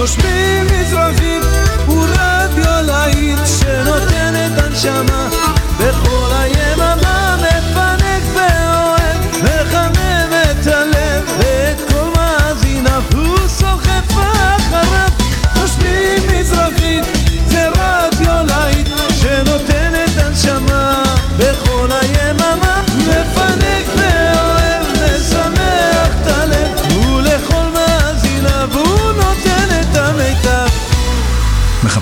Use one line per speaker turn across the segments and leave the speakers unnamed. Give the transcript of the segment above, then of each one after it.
נושמים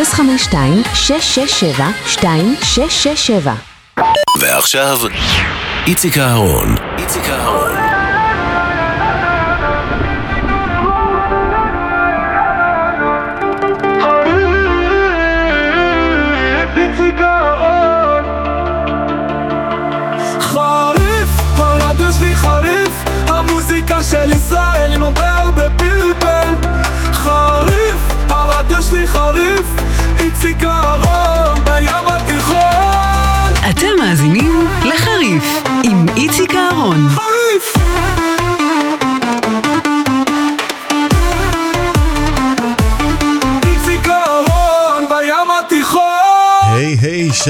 052-667-2667
ועכשיו, איציק אהרון. איציק אהרון.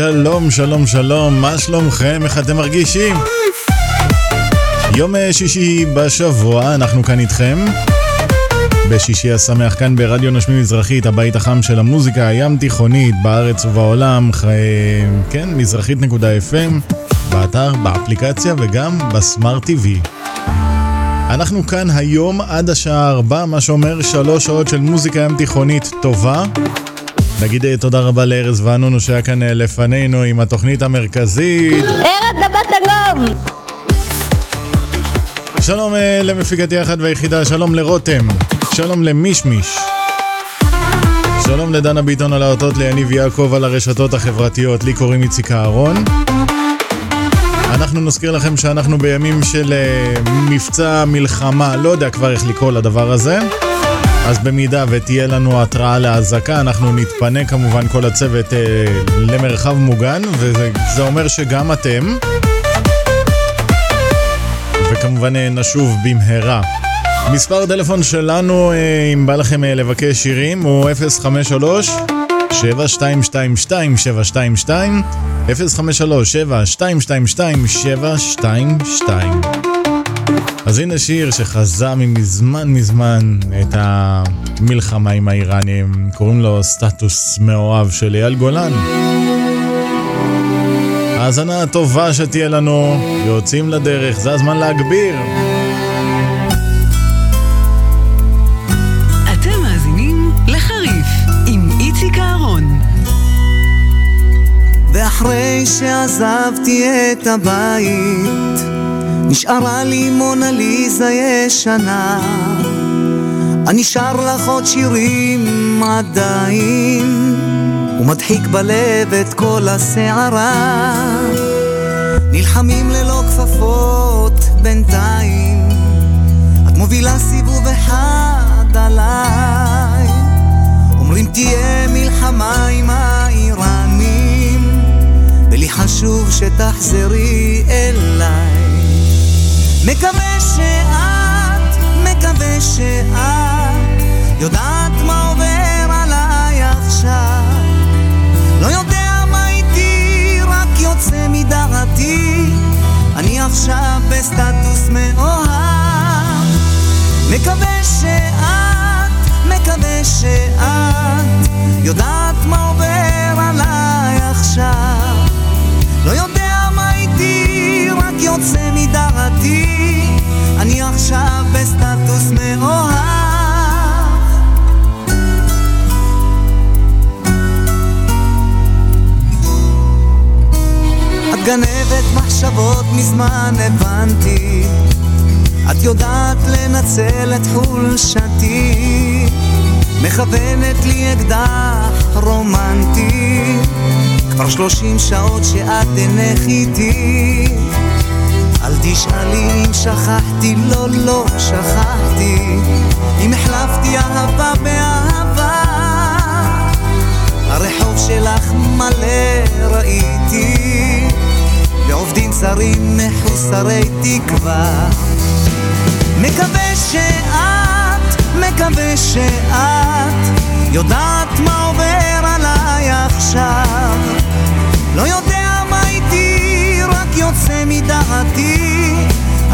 שלום, שלום, שלום, מה שלומכם? איך אתם מרגישים? יום אה, שישי בשבוע, אנחנו כאן איתכם. בשישי השמח כאן ברדיו נושמים מזרחית, הבית החם של המוזיקה הים תיכונית בארץ ובעולם, ח... כן, מזרחית.fm, באתר, באפליקציה וגם בסמארט TV. אנחנו כאן היום עד השעה 4, מה שאומר שלוש שעות של מוזיקה ים תיכונית טובה. נגיד אה, תודה רבה לארז ואנונו שהיה כאן אה, לפנינו עם התוכנית המרכזית.
ארץ הבת הגום!
שלום אה, למפיקתי אחת והיחידה, שלום לרותם, שלום למישמיש. שלום לדנה ביטון על האותות, ליניב יעקב על הרשתות החברתיות, לי קוראים איציק אהרון. אנחנו נזכיר לכם שאנחנו בימים של מבצע מלחמה, לא יודע כבר איך לקרוא לדבר הזה. אז במידה ותהיה לנו התראה לאזעקה, אנחנו נתפנה כמובן כל הצוות אה, למרחב מוגן, וזה אומר שגם אתם. וכמובן אה, נשוב במהרה. מספר הטלפון שלנו, אה, אם בא לכם אה, לבקש שירים, הוא 053 7222 722 053 7222 722 אז הנה שיר שחזה ממזמן מזמן את המלחמה עם האיראנים, קוראים לו סטטוס מאוהב של אייל גולן. האזנה טובה שתהיה לנו, יוצאים לדרך, זה הזמן להגביר.
אתם מאזינים לחריף עם איציק אהרון.
ואחרי שעזבתי את הבית, נשארה לי מונליזה ישנה. אני שר לך עוד שירים עדיין, ומדחיק בלב את כל הסערה. נלחמים ללא כפפות בינתיים, את מובילה סיבוב אחד עליי. אומרים תהיה מלחמה עם האיראנים, ולי חשוב שתחזרי אליי. מקווה שאת, מקווה שאת, יודעת מה עובר עליי עכשיו. לא יודע מה איתי, רק יוצא מדעתי, אני עכשיו בסטטוס מאוהב. מקווה שאת, מקווה שאת, יודעת מה עובר עליי עכשיו. לא יודע יוצא מדעתי, אני עכשיו בסטטוס מאוהב. את גנבת מחשבות מזמן הבנתי, את יודעת לנצל את חולשתי. מכוונת לי אקדח רומנטי כבר שלושים שעות שאת אינך איתי אל תשאלי אם שכחתי, לא, לא שכחתי. אם החלפתי אהבה באהבה הרחוב שלך מלא ראיתי. בעובדים זרים מחוסרי תקווה. מקווה שאת, מקווה שאת יודעת מה עובר עליי עכשיו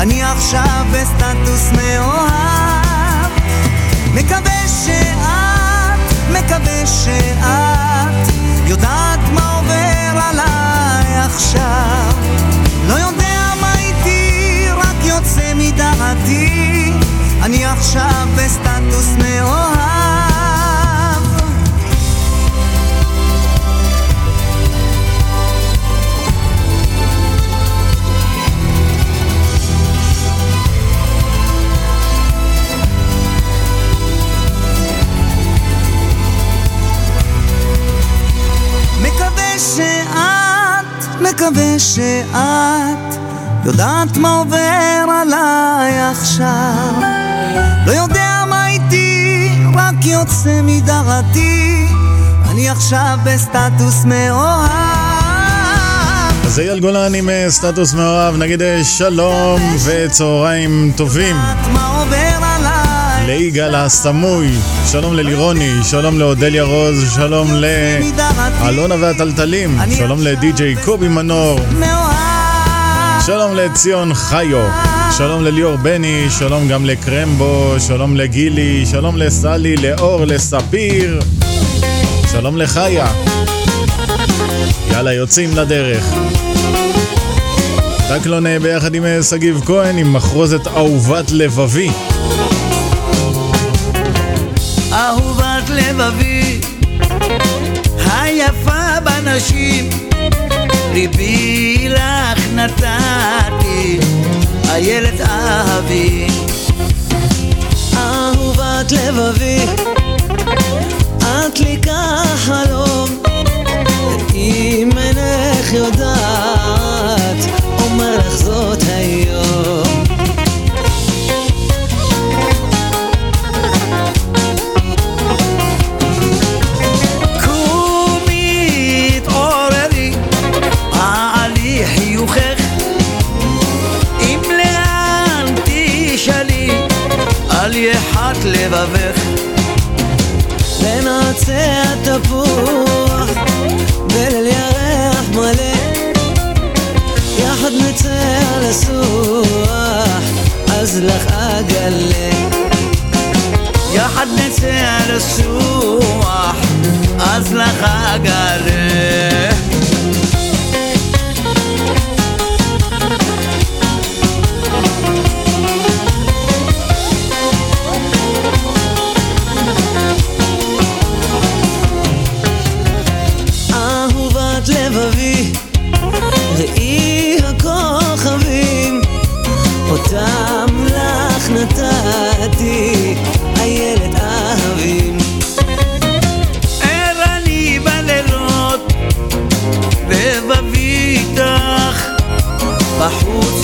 אני עכשיו בסטטוס מאוהב. מקווה שאת, מקווה שאת יודעת מה עובר עליי עכשיו. לא יודע מה איתי, רק יוצא מדעתי. אני עכשיו בסטטוס מאוהב מקווה שאת יודעת מה עובר עליי עכשיו. לא יודע מה איתי, רק יוצא מדעתי. אני עכשיו בסטטוס מאוהב.
אז אייל גולן עם אה, סטטוס מאוהב, נגיד אה, שלום וצהריים טובים.
יודעת מה עובר עליי
ליגאל הסמוי, שלום ללירוני, שלום לאודליה רוז, שלום לאלונה והטלטלים, שלום לדי.ג'יי קובי מנור, שלום לציון חיו, שלום לליאור בני, שלום גם לקרמבו, שלום לגילי, שלום לסלי, לאור, לספיר, שלום לחיה. יאללה, יוצאים לדרך. טקלון אה, ביחד עם אה, שגיב כהן עם מחרוזת אהובת לבבי.
לבבי, היפה בנשים, ליבי לך נתתי, איילת אהבי. אהובת לבבי, את לי כחלום, אם אינך יודעת, אומר לך זאת היום. יחת לבבך. בין עצי התפוח, בליל ירח מלא, יחד נצא לסוח, אז לך אגלה. יחד נצא לסוח, אז לך אגלה. בחוץ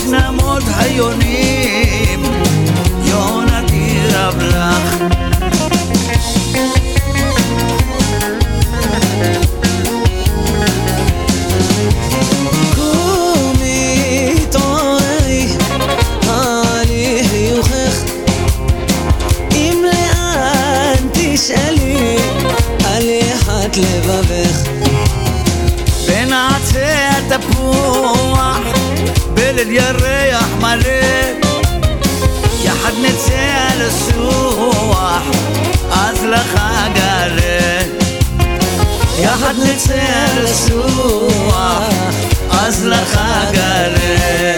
בליל ירח מלא, יחד נצא לסוח, אז לך אגלה. יחד נצא לסוח, אז לך אגלה.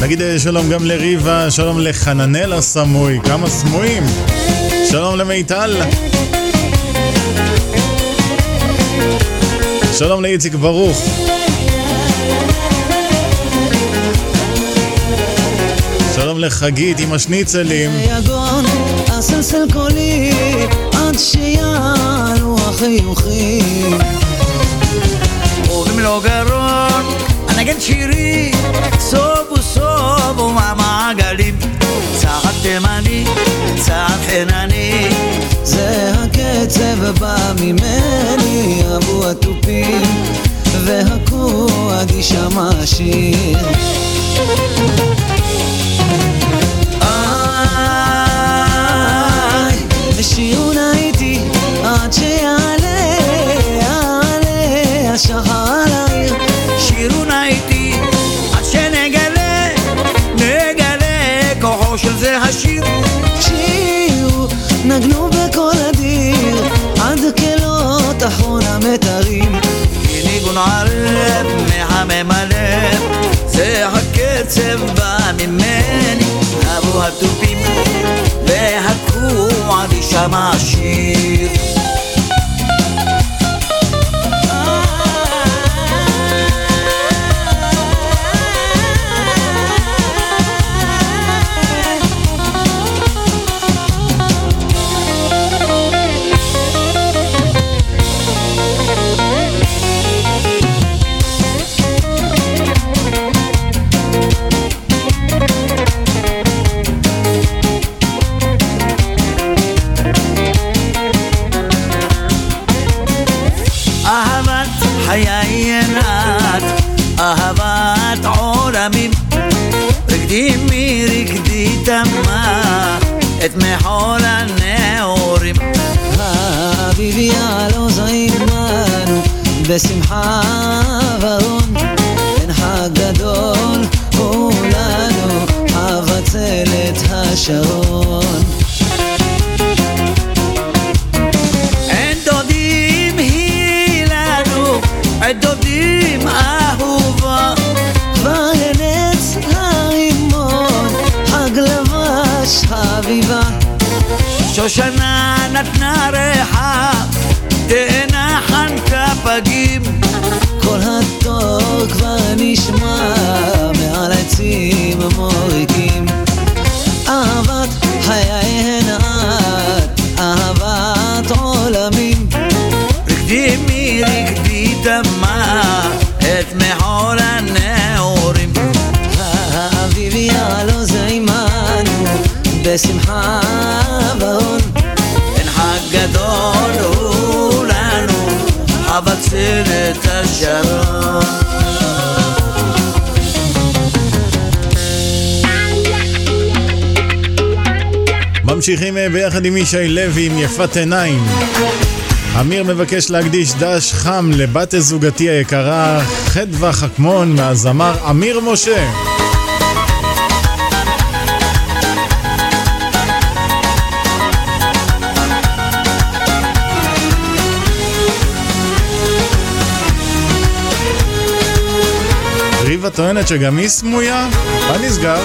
נגיד אה, שלום גם לריבה, שלום לחננאל הסמוי, כמה סמויים. שלום למיטל. שלום לאיציק ברוך. שלום לחגית עם השניצלים.
יגון, אסלסל קולי, עד שיעלו החיוכים.
אומרים לו גרון, אנגן שירי, סובו סובו מהמעגלים. צעד תימני, צעד חינני,
זה הקצב בא ממני, אבו התופים, והקוע גישה השיר.
השיר.
שירו, נגנו בקול אדיר, עד כלות אחרון המתרים.
הקצב בא ממני, אבו התופים, לי שם השיר.
עם ישי לוי עם יפת עיניים. אמיר מבקש להקדיש דש חם לבת זוגתי היקרה חדווה חכמון מהזמר אמיר משה. ריבה טוענת שגם היא סמויה? מה נסגר?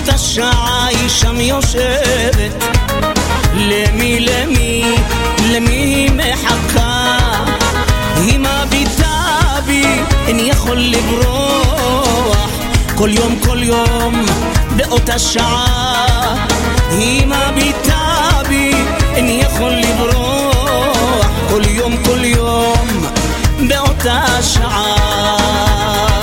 אותה שעה היא שם יושבת. למי למי למי היא מחכה? היא מביטה בי איני יכול לברוח. כל יום כל יום באותה שעה. היא מביטה בי איני יכול לברוח. כל יום כל יום באותה שעה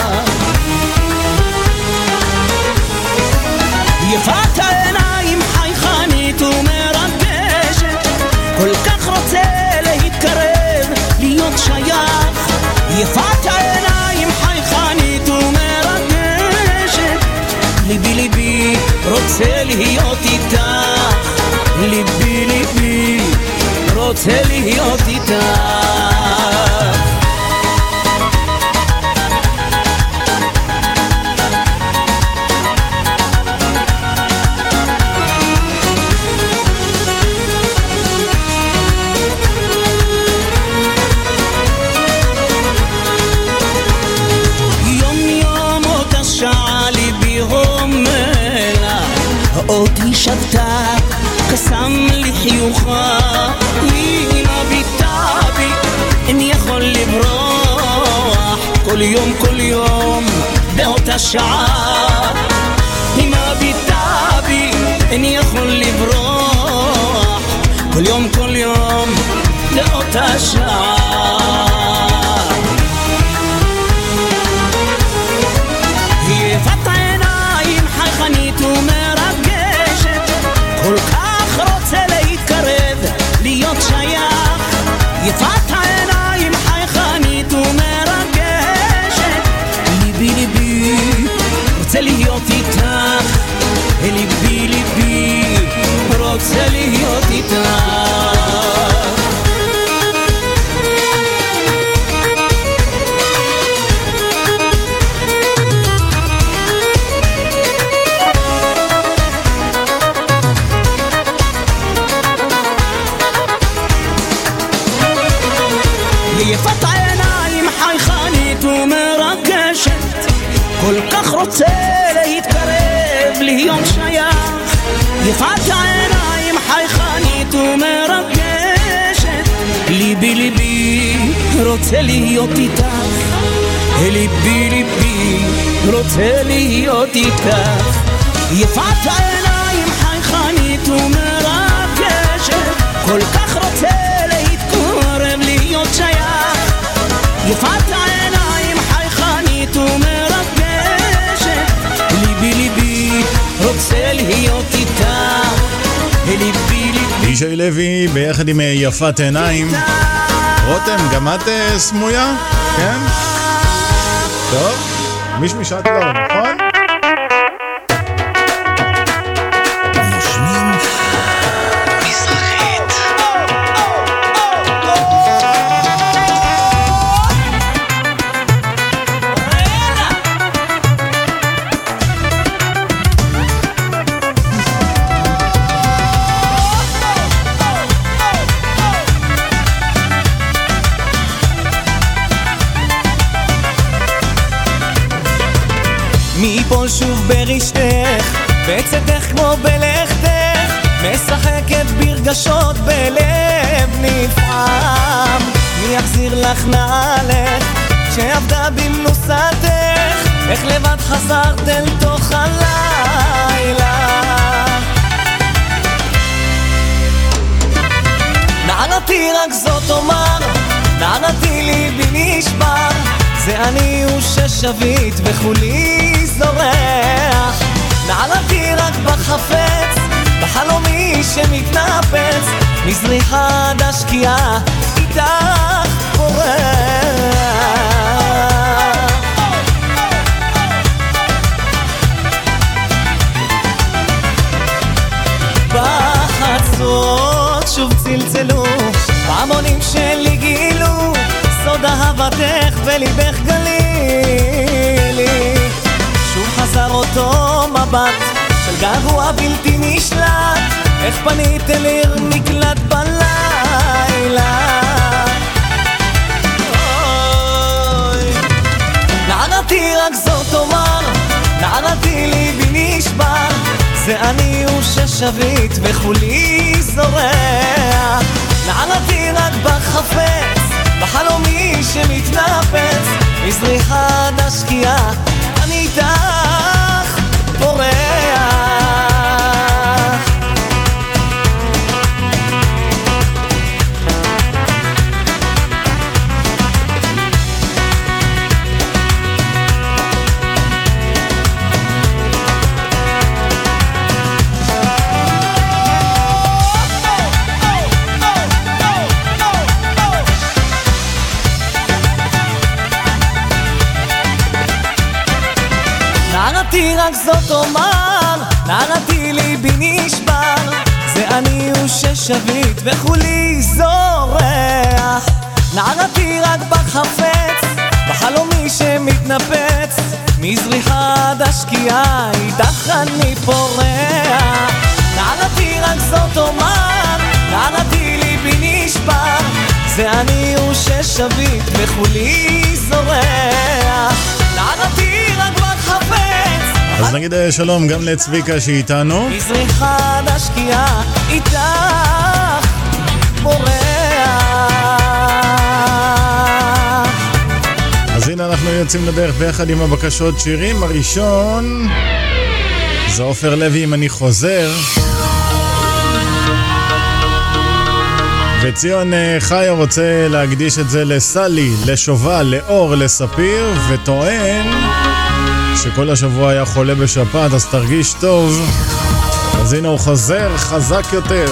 רוצה להיות איתך ליבי ליבי רוצה להיות איתך אותי שבתה קסם לי חיוכה היא מביטה בי? איני יכול לברוח. כל יום כל יום
באותה שעה. היא מביטה בי, איני יכול לברוח. כל יום כל יום באותה שעה להיות שייך. יפת העיניים חייכנית ומרגשת. ליבי ליבי רוצה להיות איתך. ליבי ליבי רוצה להיות איתך. יפת העיניים חייכנית ומרגשת. כל כך ליבי ליבי
ישי לוי ביחד עם אה, יפת עיניים. רותם, גם את אה, סמויה? כן? טוב, מישמיש את לא,
לך נעלך, שעבדה במנוסתך, איך לבד חזרת אל תוך הלילה. נערתי רק זאת אומר, נערתי ליבי נשבר, זה אני הוא ששביט וכולי זורח. נערתי רק בחפץ, בחלומי שמתנפץ, מזריחה עד השקיעה, איתך. שוב וליבך גלילי. שוב חזר אותו מבט של געגוע בלתי נשלט איך פנית אל עיר מקלט בלילה נערתי רק זאת אומר, נערתי ליבי נשבר זה אני הוא ששביט וכולי זורח נערתי רק בחפץ, בחלומי שמתנפץ מזריחה עד השקיעה, רק זאת אומר, נערתי ליבי נשבר זה אני הוא ששביט וכולי זורח. נערתי רק בחפץ, בחלומי שמתנפץ. מזריחה עד השקיעה, איתך אני פורח. נערתי רק זאת אומר, נערתי ליבי נשבר זה אני הוא ששביט וכולי זורח
אז נגיד אה, שלום גם לצביקה שאיתנו.
מזריחה עד השקיעה איתך בורח
אז הנה
ואנחנו יוצאים לדרך ביחד עם הבקשות שירים. הראשון זה עופר לוי אם אני חוזר. וציון אה, חיו רוצה להקדיש את זה לסלי, לשובל, לאור, לספיר, וטוען שכל השבוע היה חולה בשפעת, אז תרגיש טוב. אז הנה הוא חוזר חזק יותר.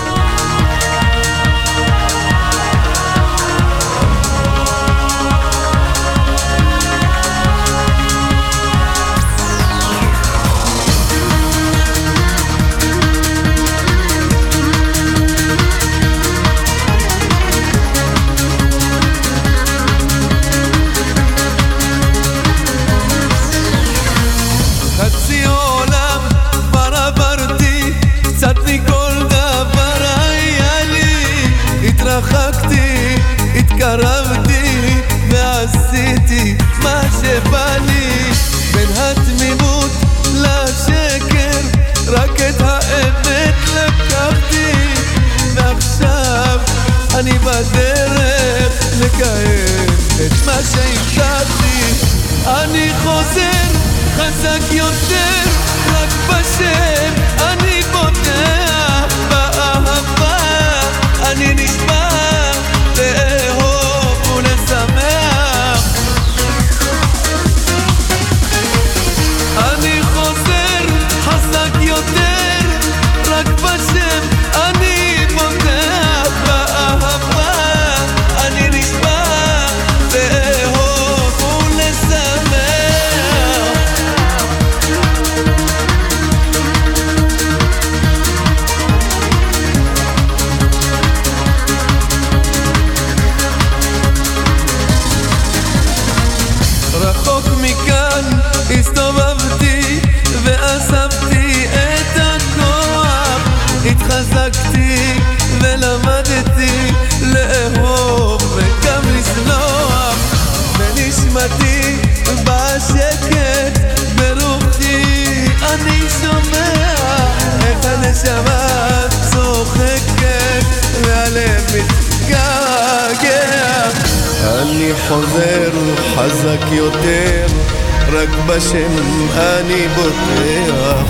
רק בשם אני בוטח,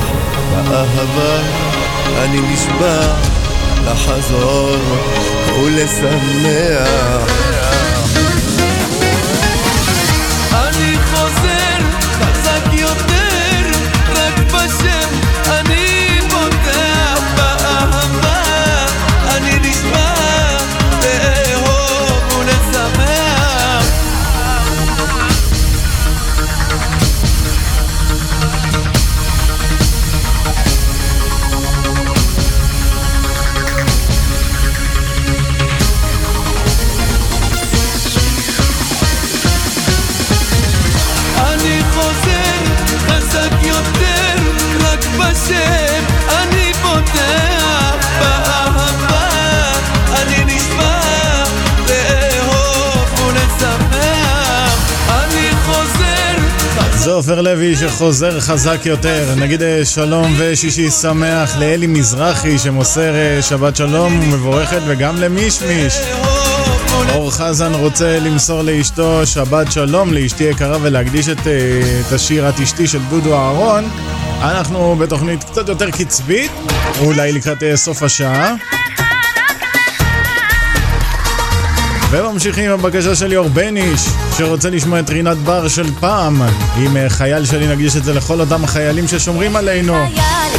באהבה אני נשבע לחזור ולשמח.
עופר לוי שחוזר חזק יותר. נגיד אה, שלום ושישי שמח לאלי מזרחי שמוסר אה, שבת שלום ומבורכת וגם למישמיש. אור חזן רוצה למסור לאשתו שבת שלום לאשתי יקרה ולהקדיש את, אה, את השיר את אשתי של דודו אהרון. אנחנו בתוכנית קצת יותר קצבית, אולי לקראת סוף השעה. וממשיכים עם הבקשה של ליאור בניש, שרוצה לשמוע את רינת בר של פעם. עם אה, חייל שלי נקדיש את זה לכל אותם החיילים ששומרים עלינו.
חייל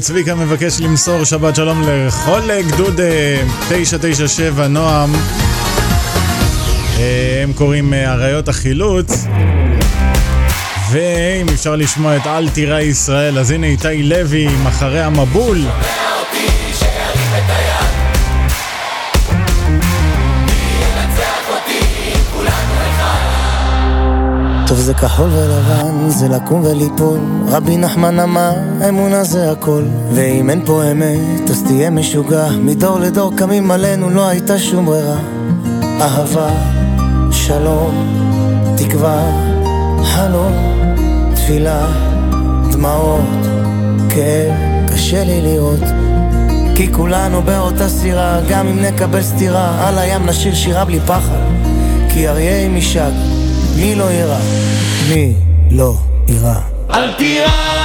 צביקה מבקש למסור שבת שלום לכל גדוד 997 נועם. הם קוראים אריות החילוץ. ואם אפשר לשמוע את אל תירא ישראל, אז הנה איתי לוי עם אחרי המבול.
זה כחול ולבן, זה לקום וליפול. רבי נחמן אמר, אמונה זה הכל. ואם אין פה אמת, אז תהיה משוגע. מדור לדור קמים עלינו, לא הייתה שום ברירה. אהבה, שלום, תקווה, חלום, תפילה, דמעות, כאב, קשה לי לראות. כי כולנו באותה סירה, גם אם נקבל סטירה על הים נשאיר שירה בלי פחד. כי אריה עם אישה מי לא יירא? מי לא יירא?
אל תירא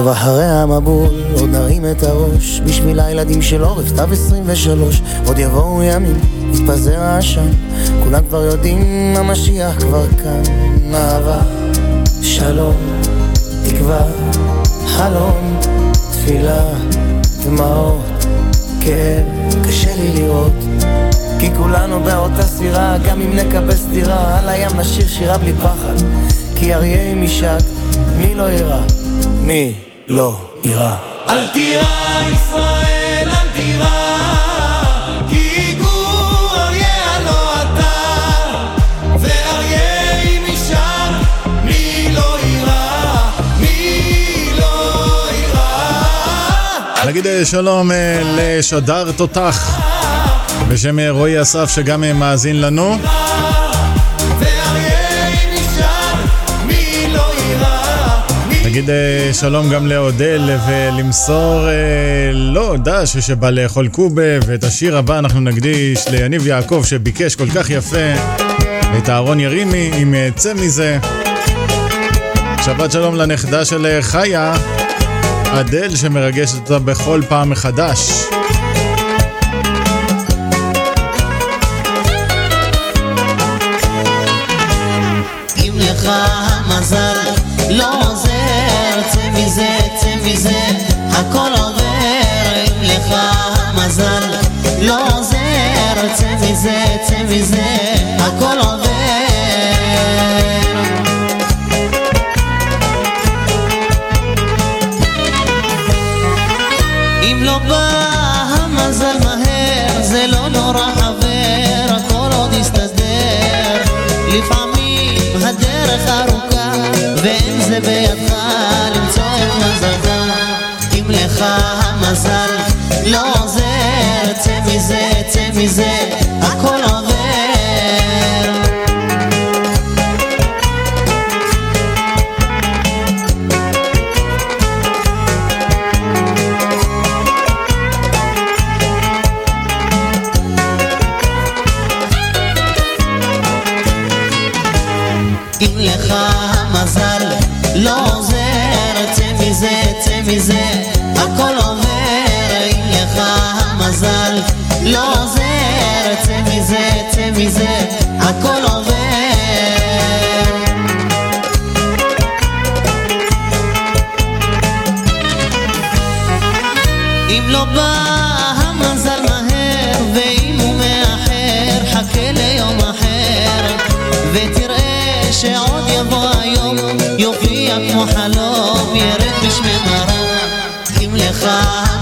טוב אחרי המבול, עוד נרים את הראש. בשביל הילדים של עורף, תו 23 עוד יבואו ימים, יתפזר העשן. כולם כבר יודעים, המשיח כבר כאן. אהבה, שלום, תקווה, חלום, תפילה, דמעות, כאב, קשה לי לראות כי כולנו באותה סירה, גם אם נקבל סטירה על הים נשיר שירה בלי פחד. כי אריה עם אישק, מי לא יראה? מי לא יירא.
אל תירא ישראל, אל תירא, כי גור אריה לא אתה, ואריה עם אישה, מי לא יירא, מי לא יירא.
נגיד אה, שלום אה, לשדר תותח בשם אה, רועי אסף שגם מאזין לנו. נגיד אה, שלום גם לאודל ולמסור אה, לא דש שבא לאכול קובה ואת השיר הבא אנחנו נקדיש ליניב יעקב שביקש כל כך יפה את אהרון ירימי עם אה, צא מזה. שבת שלום לנכדה של חיה אדל שמרגשת אותה בכל פעם מחדש.
אם לך המזל לא מזה, צא מזה, הכל עובר אם לך המזל לא עוזר, צא מזה, צא מזה, הכל עובר. אם לא בא המזל מהר, זה לא נורא חבר, הכל עוד יסתדר. לפעמים הדרך ארוכה, ואם זה בידך המזל לא עוזר, צא מזה, צא מזה, מזה, הכל עובר אם לך המזל. לא עוזר, צא מזה, צא מזה, הכל עובר. אם לא בא המזל מהר ואם הוא מאחר חכה ליום אחר. ותראה שעוד יבוא היום יופיע כמו חלום ירד בשמי לך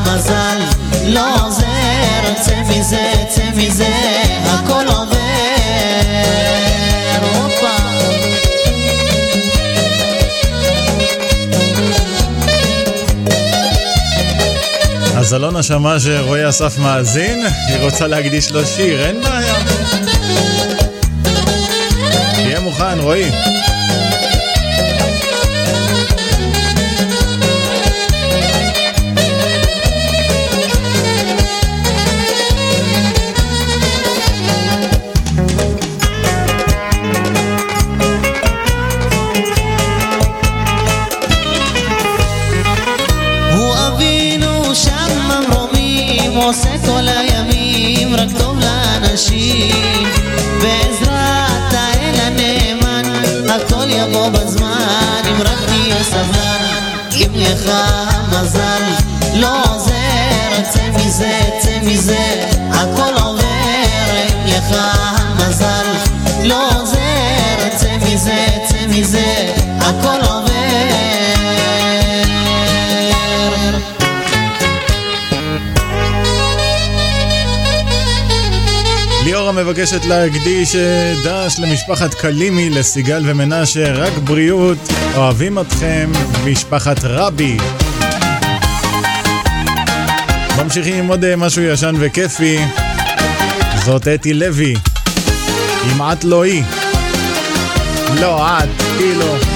מזל לא עוזר, צא מזה, צא מזה, הכל עובר.
אז אלונה שמעה שרועי אסף מאזין, היא רוצה להקדיש לו שיר, אין בעיה. תהיה מוכן, רועי.
לך
מבקשת להקדיש אה, דש למשפחת קלימי, לסיגל ומנשה, רק בריאות, אוהבים אתכם, משפחת רבי. ממשיכים עם עוד אה, משהו ישן וכיפי, זאת אתי לוי, אם את לא היא. לא את, כאילו.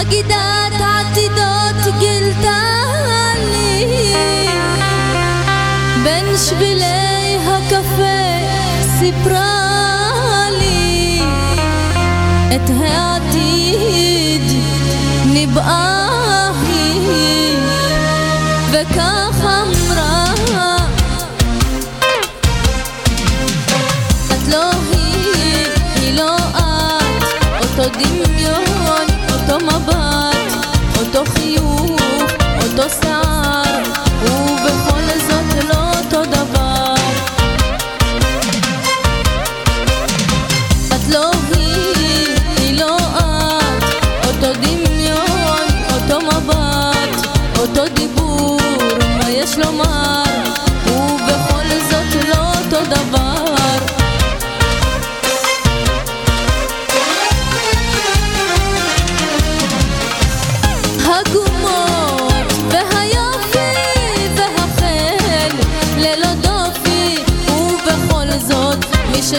מגידת העתידות גילתה לי בין שבילי הקפה סיפרה אותו חיוך, אותו שיער, ובכל זאת לא אותו דבר. את לא היא, היא לא את, אותו דמיון, אותו מבט, אותו דיבור, מה יש לומר,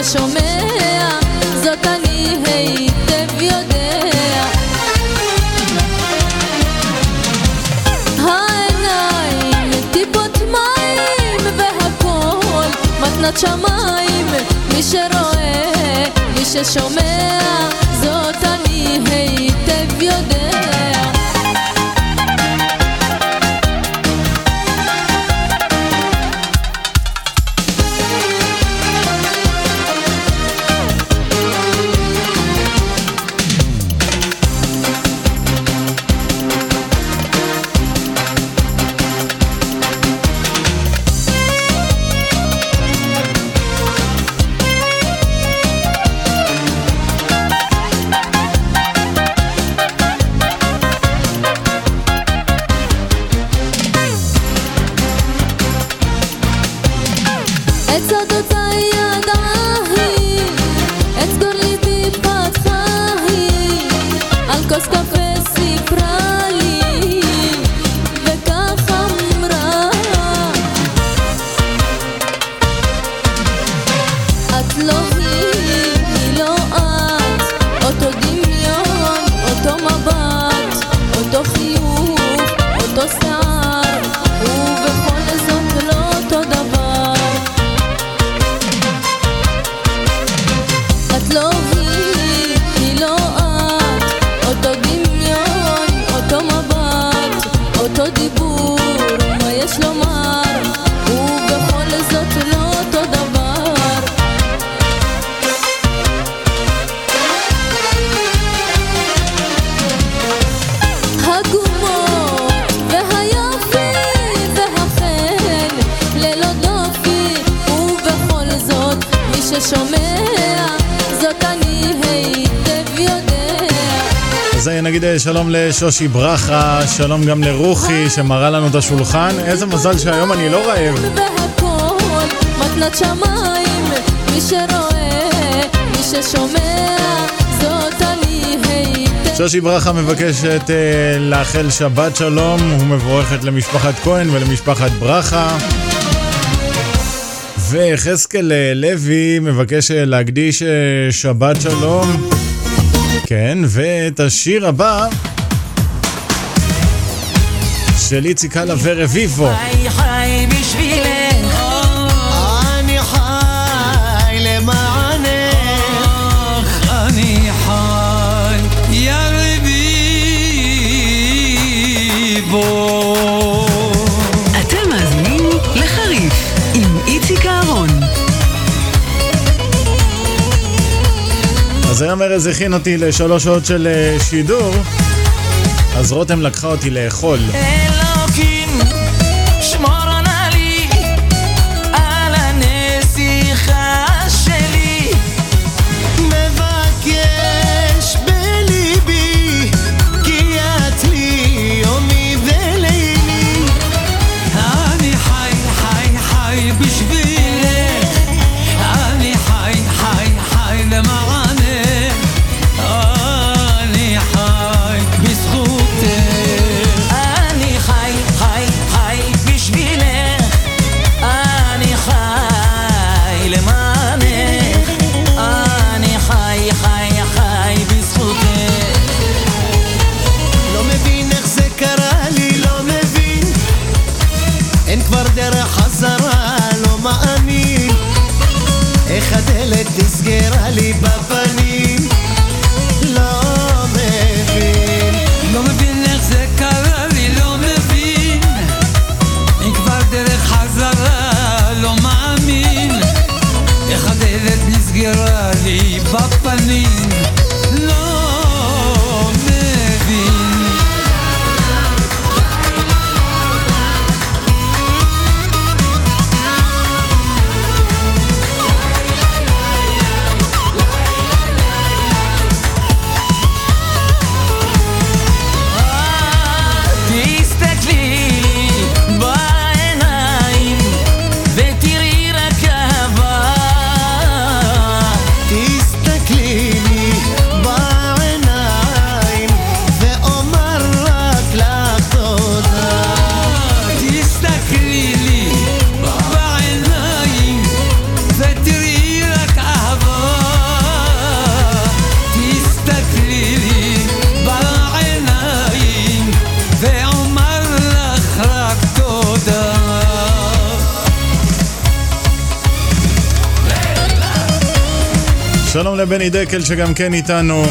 ששומע זאת אני היטב יודע. העיניים טיפות מים והכל מתנת שמיים מי שרואה מי ששומע זאת אני היטב יודע
שלום לשושי ברכה, שלום גם לרוחי שמראה לנו את השולחן. איזה מזל שהיום אני לא רעב.
אני
שושי ברכה מבקשת uh, לאחל שבת שלום ומבורכת למשפחת כהן ולמשפחת ברכה. ויחזקאל אה, לוי מבקש אה, להקדיש שבת שלום כן, ואת השיר הבא של איציק הלאה ורביבו. אז היום ארז הכין אותי לשלוש שעות של אה, שידור, אז רותם לקחה אותי לאכול. אה, דקל שגם כן איתנו.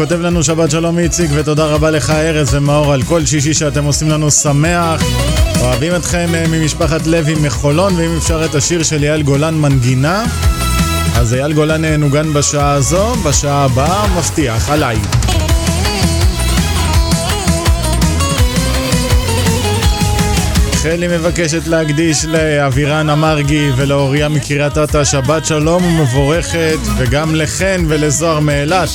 כותב לנו שבת שלום איציק, ותודה רבה לך ארז ומאור על כל שישי שאתם עושים לנו שמח. אוהבים אתכם אה, ממשפחת לוי מחולון, ואם אפשר את השיר של אייל גולן מנגינה, אז אייל גולן אה, נוגן בשעה הזו, בשעה הבאה מבטיח עליי. חלי מבקשת להקדיש לאבירן אמרגי ולאוריה מקריית אתא שבת שלום ומבורכת וגם לחן ולזוהר מאילת.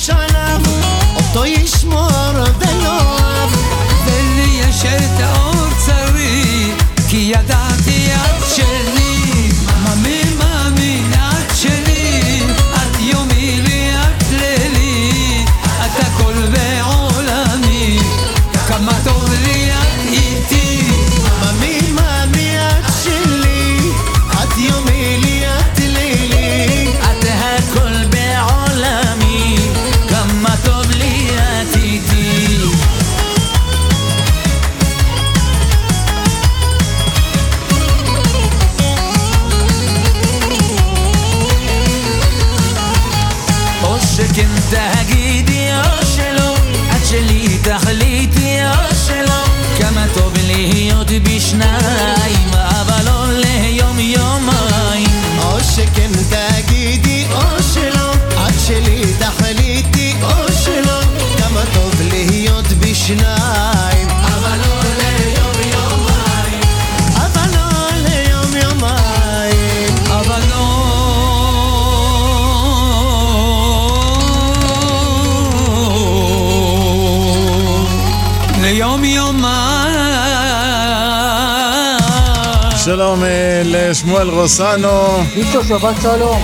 לשמואל רוסנו.
איצו, שבת שלום.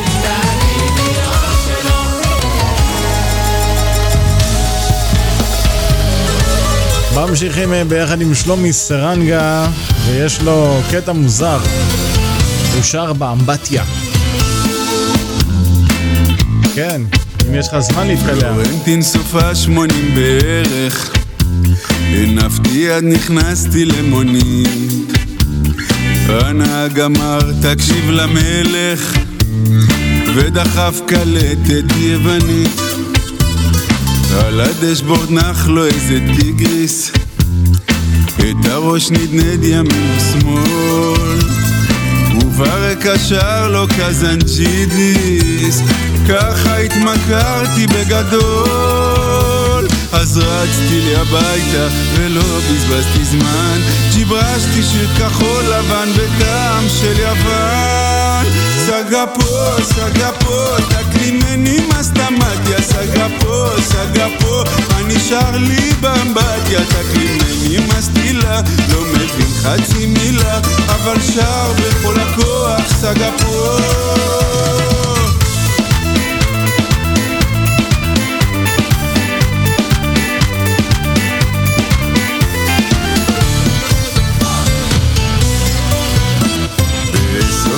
ממשיכים אה, ביחד עם שלומי סרנגה, ויש לו קטע מוזר. הוא שר באמבטיה. כן, אם יש לך זמן להתקלח.
פלורנטין סופה שמונים בערך, הנפתי עד נכנסתי למונית. הנהג אמר תקשיב למלך, ודחף קלטת יוונית. על הדשבורד נח לו איזה טיגריס, את הראש נדנד ימין ושמאל. וברקע שר לו קזנג'ידיס, ככה התמכרתי בגדול. אז רצתי לי הביתה ולא בזבזתי זמן, ג'יברשתי שיר כחול לבן בטעם של יוון. סגה פה, סגה פה, תקלימני מסתמטיה, סגה פה, סגה פה, אני שר לי באמבטיה, תקלימני מסטילה, לא מבין חצי מילה, אבל שר בכל הכוח, סגה פה.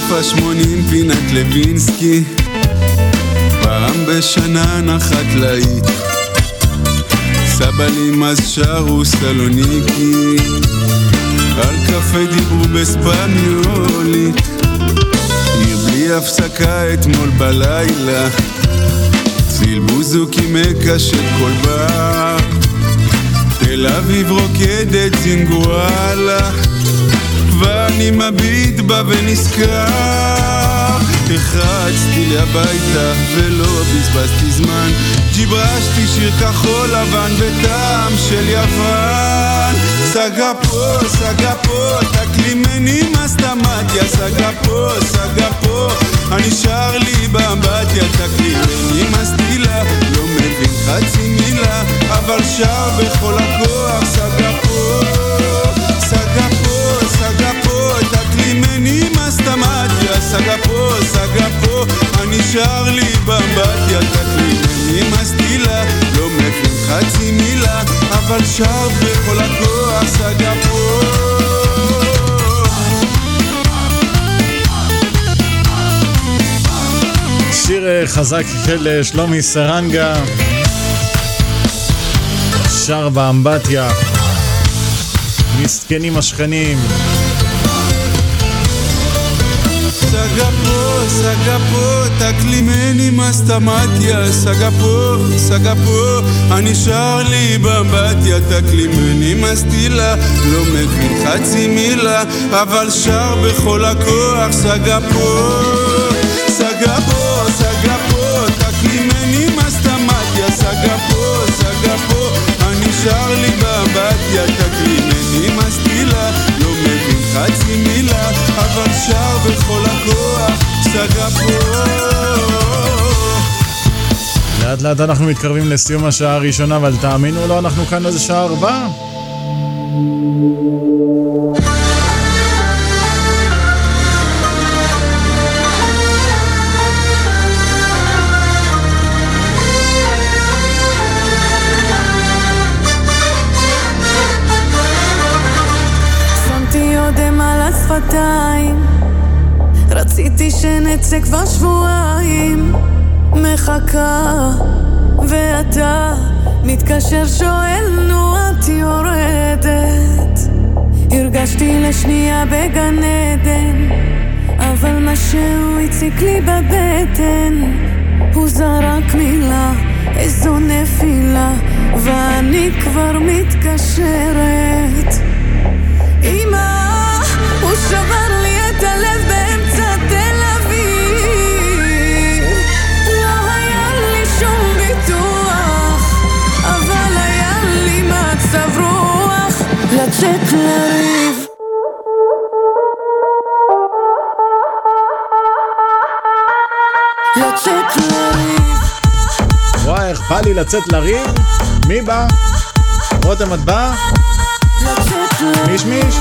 בסוף השמונים פינת לוינסקי. פעם בשנה נחת להיט. סבלים אז שרו סלוניקי. על קפה דיברו בספניולית. עיר בלי הפסקה אתמול בלילה. צליל בוזוקי מקשט כל בר. תל אביב רוקדת זינגואלה ואני מביט בה ונזכר. החרצתי לי הביתה ולא בזבזתי זמן. ג'יברשתי שיר כחול לבן בטעם של יוון. סגה פה, סגה פה, תקלימני מסתמטיה. סגה פה, סגה פה, אני שר לי באמבטיה. תקלימני מסטילה, לא מבין חצי מילה אבל שר בכל הכוח. סגה פה, אני שר לי באמבטיה תקלימני מסטילה, לא מבין חצי מילה אבל שר בכל הכוח פה
שיר אה, חזק של אה, שלומי סרנגה, שר באמבטיה, מסכנים השכנים.
סגה פה, סגה פה, תקלימני מסתמטיה סגה פה, סגה פה, אני שר לי באמבטיה תקלימני מסטילה, לא מבין חצי מילה אבל שר בכל הכוח סגה פה, סגה פה, סגה פה, תקלימני מסתמטיה סגה פה, סגה פה, אני שר לי באמבטיה תקלימני מסטילה, לא מבין חצי מילה אבל שר בכל הכוח פה
לאט לאט אנחנו מתקרבים לסיום השעה הראשונה, אבל תאמינו או לא, אנחנו כאן איזה שעה ארבע.
שנצא כבר שבועיים. מחכה ואתה מתקשר שואל נו את יורדת? הרגשתי לשנייה בגן עדן אבל משהו הציק לי בבטן הוא זרק מילה איזו נפילה ואני כבר מתקשרת. אמא, הוא שבר לי את הלב לצאת לריב לצאת לריב
וואי, איך בא לי לצאת לריב? מי בא? רותם, את באה?
לצאת לריב.
מיש מיש?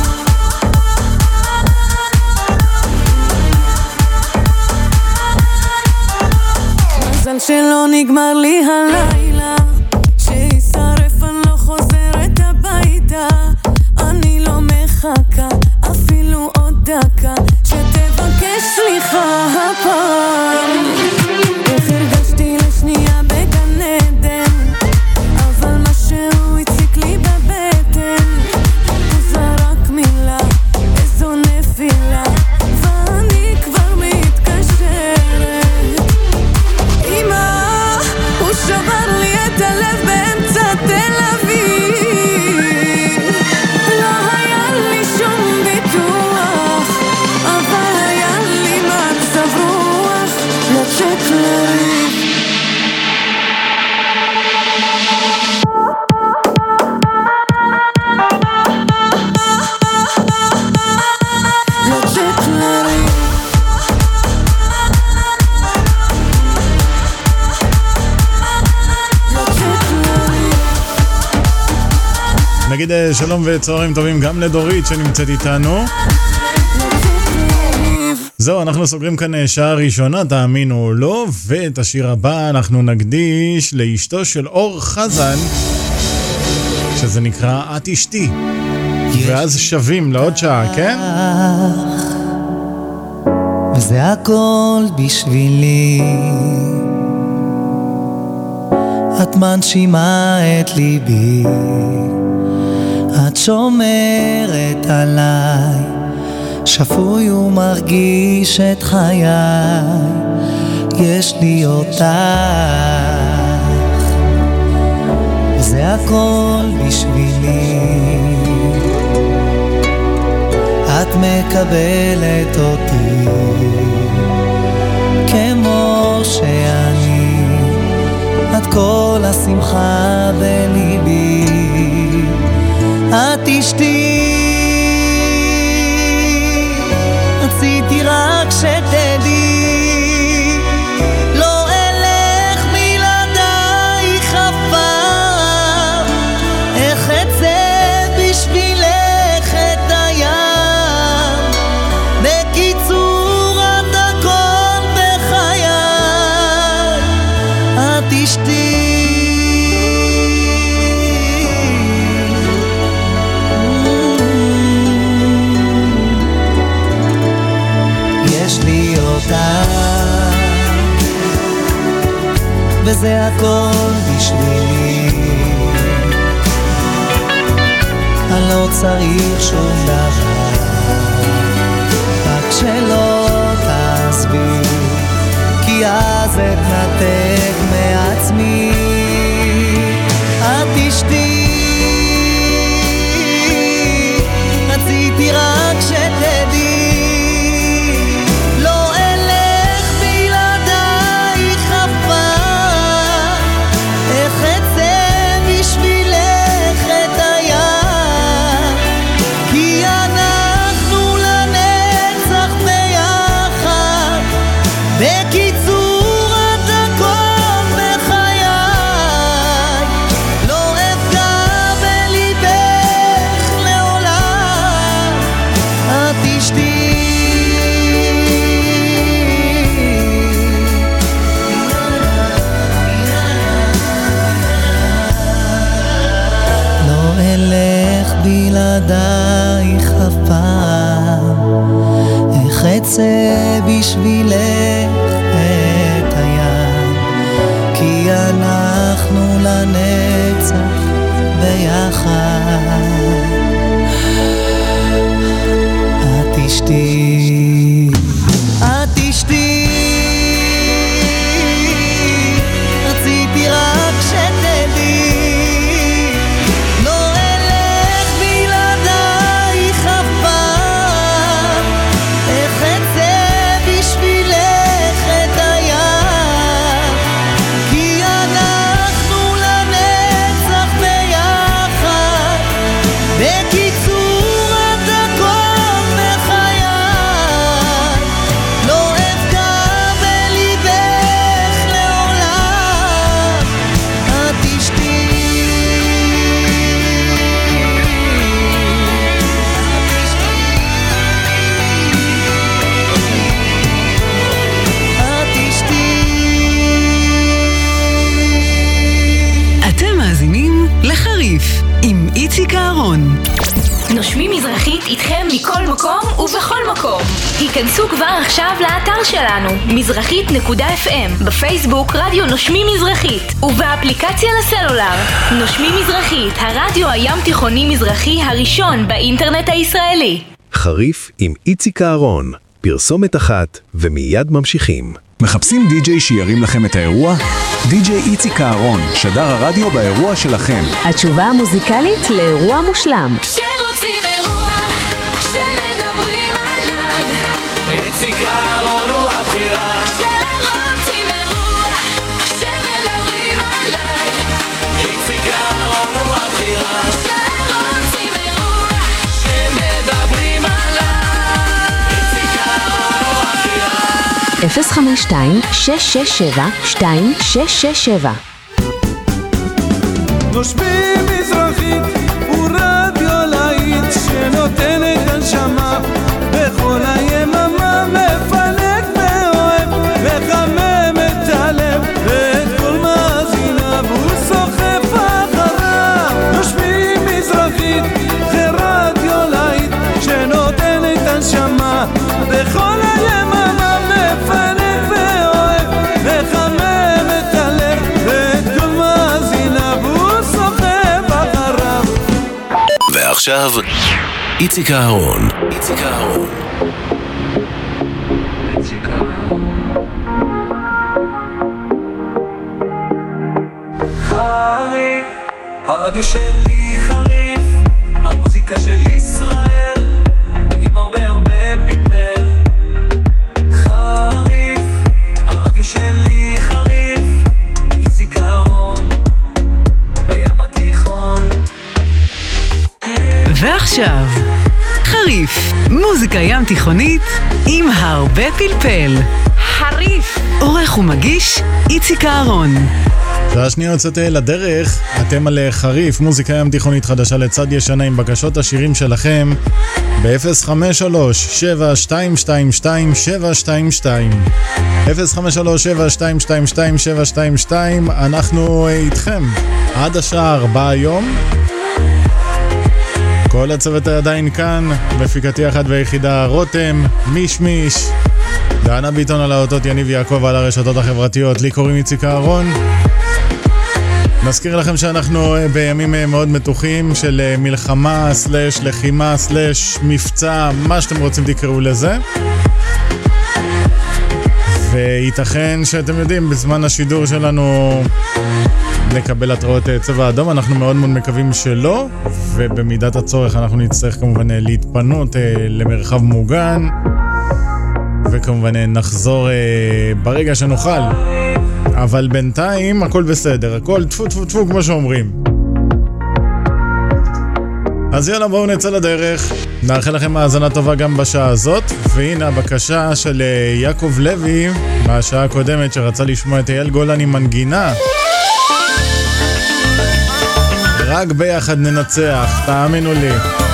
מזל שלא נגמר לי הלילה
וצהריים טובים גם לדורית שנמצאת איתנו. זהו, אנחנו סוגרים כאן אה, שעה ראשונה, תאמינו או לא, ואת השיר הבא אנחנו נקדיש לאשתו של אור חזן, שזה נקרא את אשתי. ואז שווים לעוד שעה, כן?
וזה הכל בשבילי. את מנשימה את ליבי, את שומרת עליי, שפוי ומרגיש את חיי, יש לי אותך. וזה הכל בשבילי. את מקבלת אותי כמו שאני, את כל השמחה בליבי, רציתי וזה הכל בשבילי. אני לא צריך שום דבר, רק שלא תעזבי, כי אז אתנתק מעצמי. את אשתי, רציתי רק אצא בשבילך את הים, כי אנחנו לנצח
היכנסו כבר עכשיו לאתר שלנו, מזרחית.fm, בפייסבוק רדיו נושמים מזרחית, ובאפליקציה לסלולר. נושמים מזרחית, הרדיו הים תיכוני מזרחי הראשון באינטרנט הישראלי.
חריף עם איציק אהרון, פרסומת אחת ומיד ממשיכים.
מחפשים די-ג'יי שירים לכם את האירוע? די-ג'יי איציק אהרון, שדר הרדיו באירוע שלכם.
התשובה המוזיקלית לאירוע מושלם.
כשרוצים אהרון הוא הבחירה. כשרוצים אירוע, כשמדברים עליי, איציק אהרון הוא הבחירה. כשרוצים אירוע, כשמדברים עליי, איציק אהרון הוא הבחירה.
052-667-2667
נושמים מזרחית הוא רדיו להיט שנותן את הנשמה
ועכשיו, איציק אהרון. איציק אהרון.
הרדיו שלי חריף,
ים תיכונית עם הרבה פלפל. חריף. עורך ומגיש איציק אהרון.
שעה שנייה יוצאת לדרך, אתם על חריף, מוזיקה ים תיכונית חדשה לצד ישנה עם בקשות השירים שלכם ב-053-7222-722 053-7222-722 אנחנו אה, איתכם עד השעה 4 היום כל הצוות עדיין כאן, מפיקתי אחת והיחידה רותם, מישמיש, דנה ביטון על האותות, יניב יעקב על הרשתות החברתיות, לי קוראים איציק אהרון. נזכיר לכם שאנחנו אה, בימים אה, מאוד מתוחים של אה, מלחמה, סלש לחימה, סלש מבצע, מה שאתם רוצים תקראו לזה. וייתכן שאתם יודעים, בזמן השידור שלנו נקבל התראות צבע אדום, אנחנו מאוד מאוד מקווים שלא, ובמידת הצורך אנחנו נצטרך כמובן אה, להתפנות אה, למרחב מוגן, וכמובן אה, נחזור ברגע שנוכל. אבל בינתיים הכל בסדר, הכל טפו טפו טפו כמו שאומרים. אז יאללה בואו נצא לדרך, נאחל לכם האזנה טובה גם בשעה הזאת, והנה הבקשה של יעקב לוי מהשעה הקודמת שרצה לשמוע את אייל גולן עם מנגינה. רק ביחד ננצח, תאמינו לי.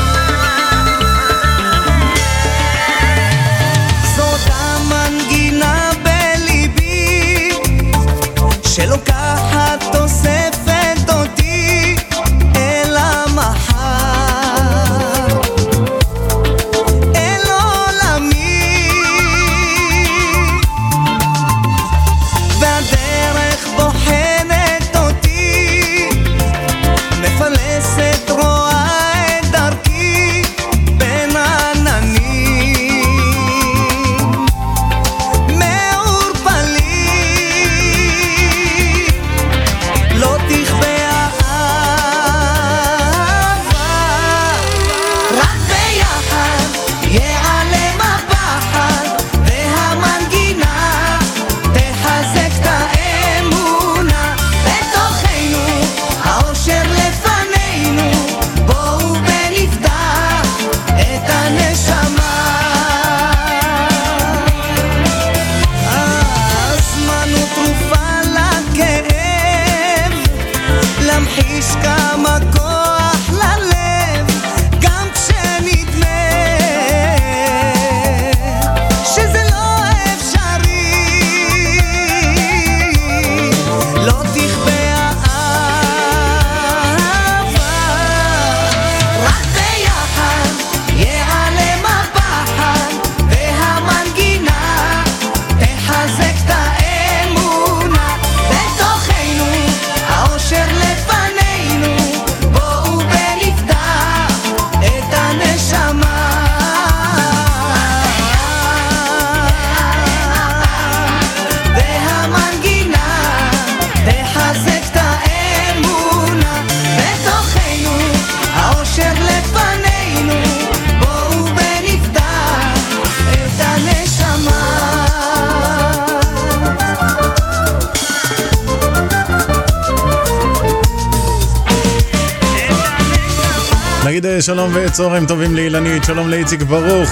שלום וצהריים טובים לאילנית, שלום לאיציק ברוך.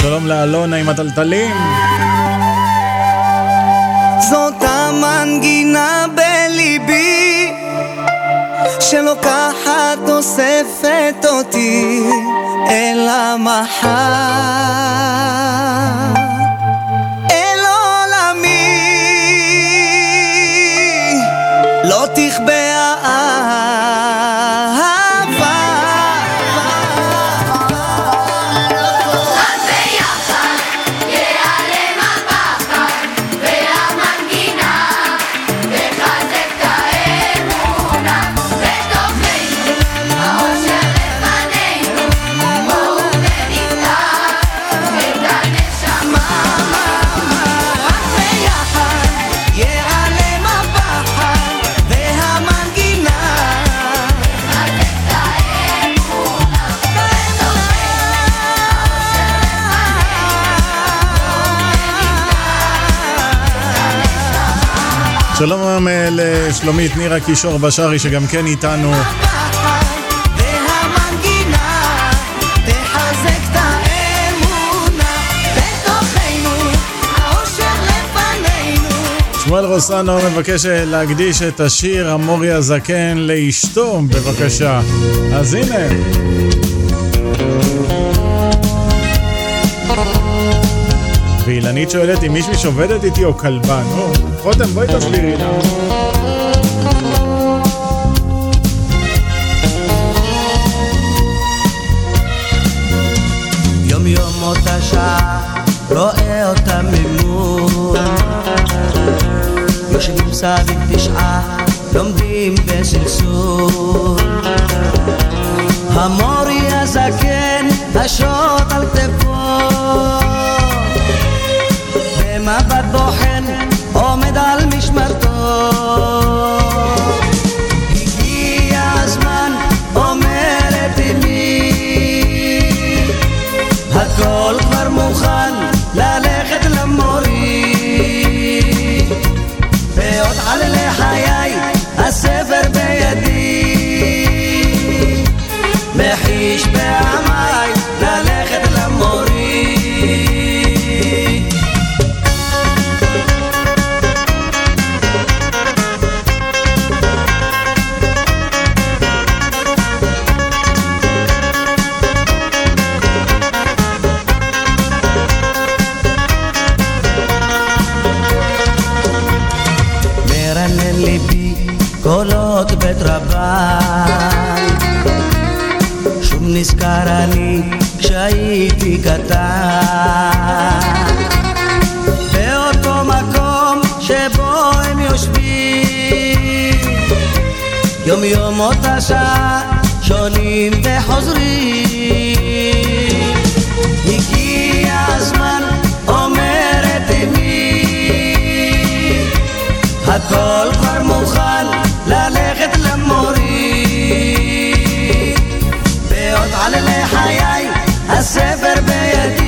שלום לאלונה עם הטלטלים.
זאת המנגינה בליבי שלוקחת אוספת אותי אל המחר
שלום אה, לשלומית נירה קישור בשארי שגם כן איתנו. שמואל רוסנו מבקש אה, להקדיש את השיר המורי הזקן לאשתו, בבקשה. אז הנה. ואילנית שואלת אם מישהי שעובדת איתי או כלבה, נו, רותם בואי תסבירי לה.
יום יום אותה שעה, רואה אותה ממול. יושבים סביב תשעה, לומדים בסלסול. המורי הזקן, השוט על יום יום אותה שעה שונים וחוזרים. הגיע הזמן אומרת אמי. הכל כבר מוכן ללכת למורי ועוד על לחיי הספר בידי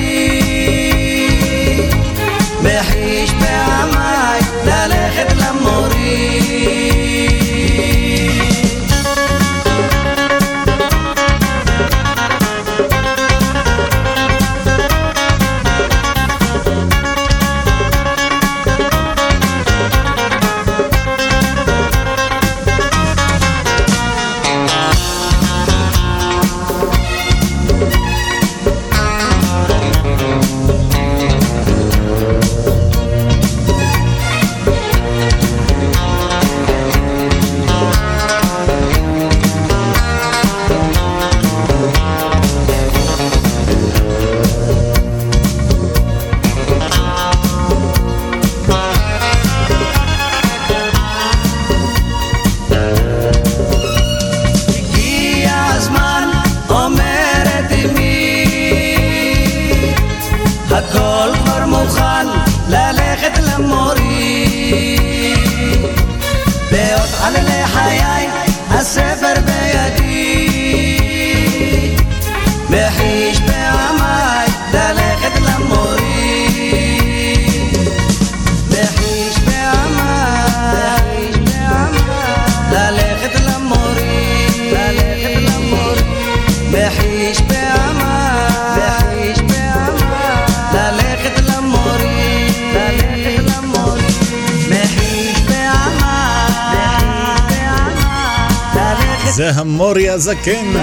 זה המורי הזקן.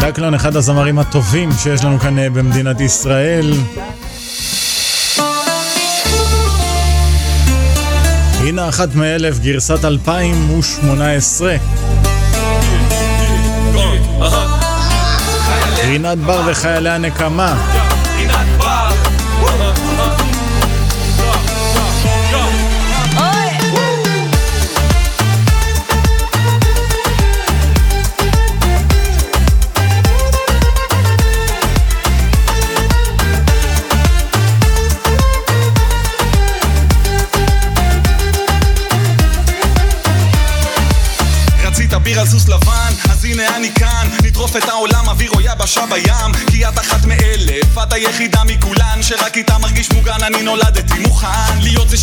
דקלון אחד הזמרים הטובים שיש לנו כאן אה, במדינת ישראל. הנה אחת מאלף, גרסת 2018. רינת בר וחיילי הנקמה.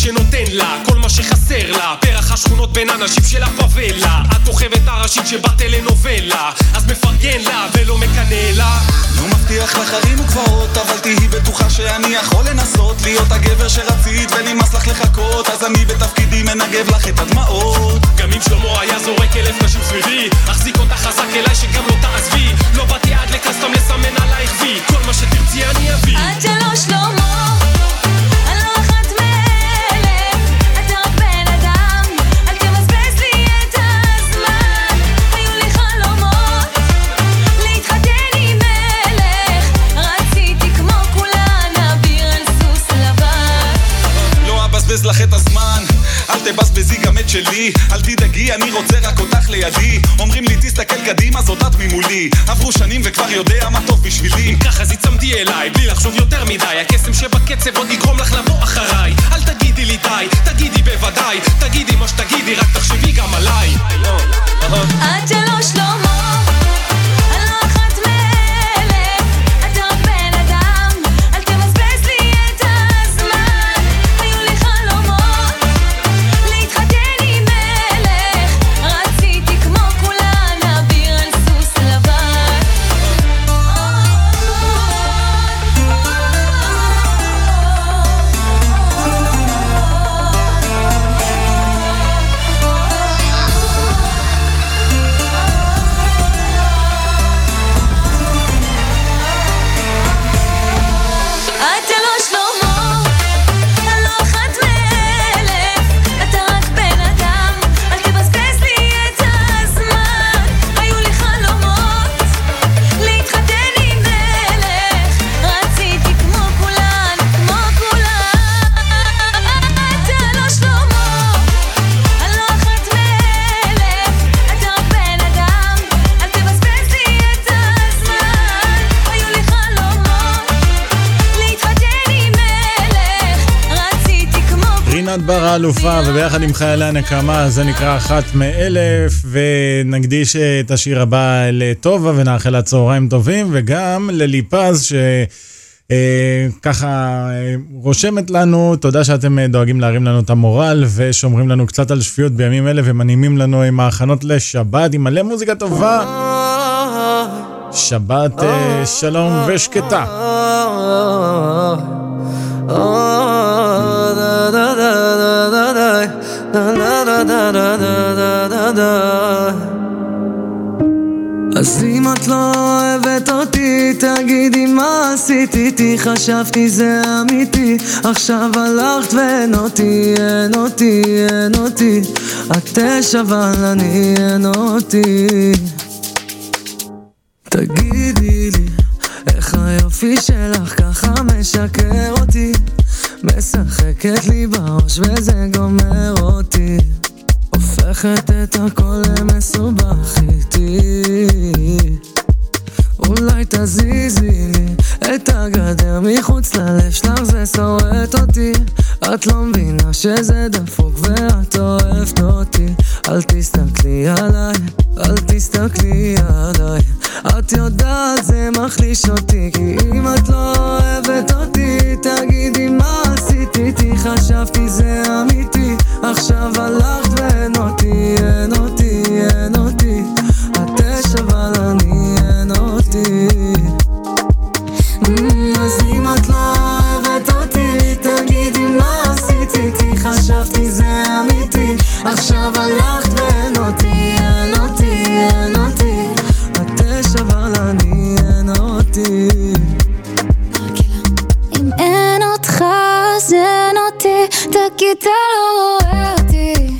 שנותן לה כל מה שחסר לה. פרח השכונות בין אנשים של הפאבלה. את כוכבת הראשית שבטלנובלה אז מפרגן לה ולא מקנא לה.
לא מבטיח לך הרים וגבעות, אבל תהיי בטוחה שאני יכול לנסות להיות הגבר שרצית ונמאס לך לחכות, אז אני בתפקידי מנגב לך את הדמעות.
גם אם שלמה היה זורק אלף נשים סביבי אחזיק אותך חזק אליי שגם לא תעזבי. לא באתי עד לכאן סתם לסמן עלייך וי. כל מה שתרצי אני אביא.
עד שלא שלמה
תבזבזי גם את שלי. אל תדאגי, אני רוצה רק אותך לידי. אומרים לי תסתכל קדימה, זאת את ממולי. עברו שנים וכבר יודע מה טוב בשבילי.
אם ככה אז הצמדי אליי בלי לחשוב יותר מדי. הקסם שבקצב עוד יגרום לך לבוא אחריי. אל תגידי לי די, תגידי בוודאי. תגידי מה שתגידי, רק תחשבי גם עליי.
עד שלא שלמה
האלופה, וביחד עם חיילי הנקמה זה נקרא אחת מאלף, ונקדיש את השיר הבא לטובה ונאחל לה צהריים טובים, וגם לליפז ש... אה, ככה אה, רושמת לנו, תודה שאתם אה, דואגים להרים לנו את המורל ושומרים לנו קצת על שפיות בימים אלה ומנעימים לנו עם ההכנות לשבת עם מלא מוזיקה טובה. שבת אה, שלום ושקטה.
אז אם את לא אוהבת אותי, תגידי מה עשית איתי, חשבתי זה אמיתי, עכשיו הלכת ואין אותי, אין אותי, אין אותי, את אש אבל אני אין אותי. תגידי לי, איך היופי שלך ככה משקר אותי, משחקת לי בראש וזה גומר אותי. הופכת את הכל למסובך איתי. אולי תזיזי לי את הגדר מחוץ ללב שלך זה שורט אותי. את לא מבינה שזה דפוק ואת אוהבת אותי אל תסתכלי עליי, אל תסתכלי עליי. את יודעת זה מחליש אותי כי אם את לא אוהבת אותי תגידי מה עשית איתי חשבתי זה אמיתי. עכשיו הלכת ואין אותי, אין אותי, אין אותי. את אש אבל אני אין אותי. Mm, אז אם את לא חשבתי זה אמיתי. עכשיו הלכת ואין אותי, אין אותי, אין אותי. את אש אבל אני
אין אותי. אם אין אותך אז אין אותי. תגיד אתה לא רואה אותי.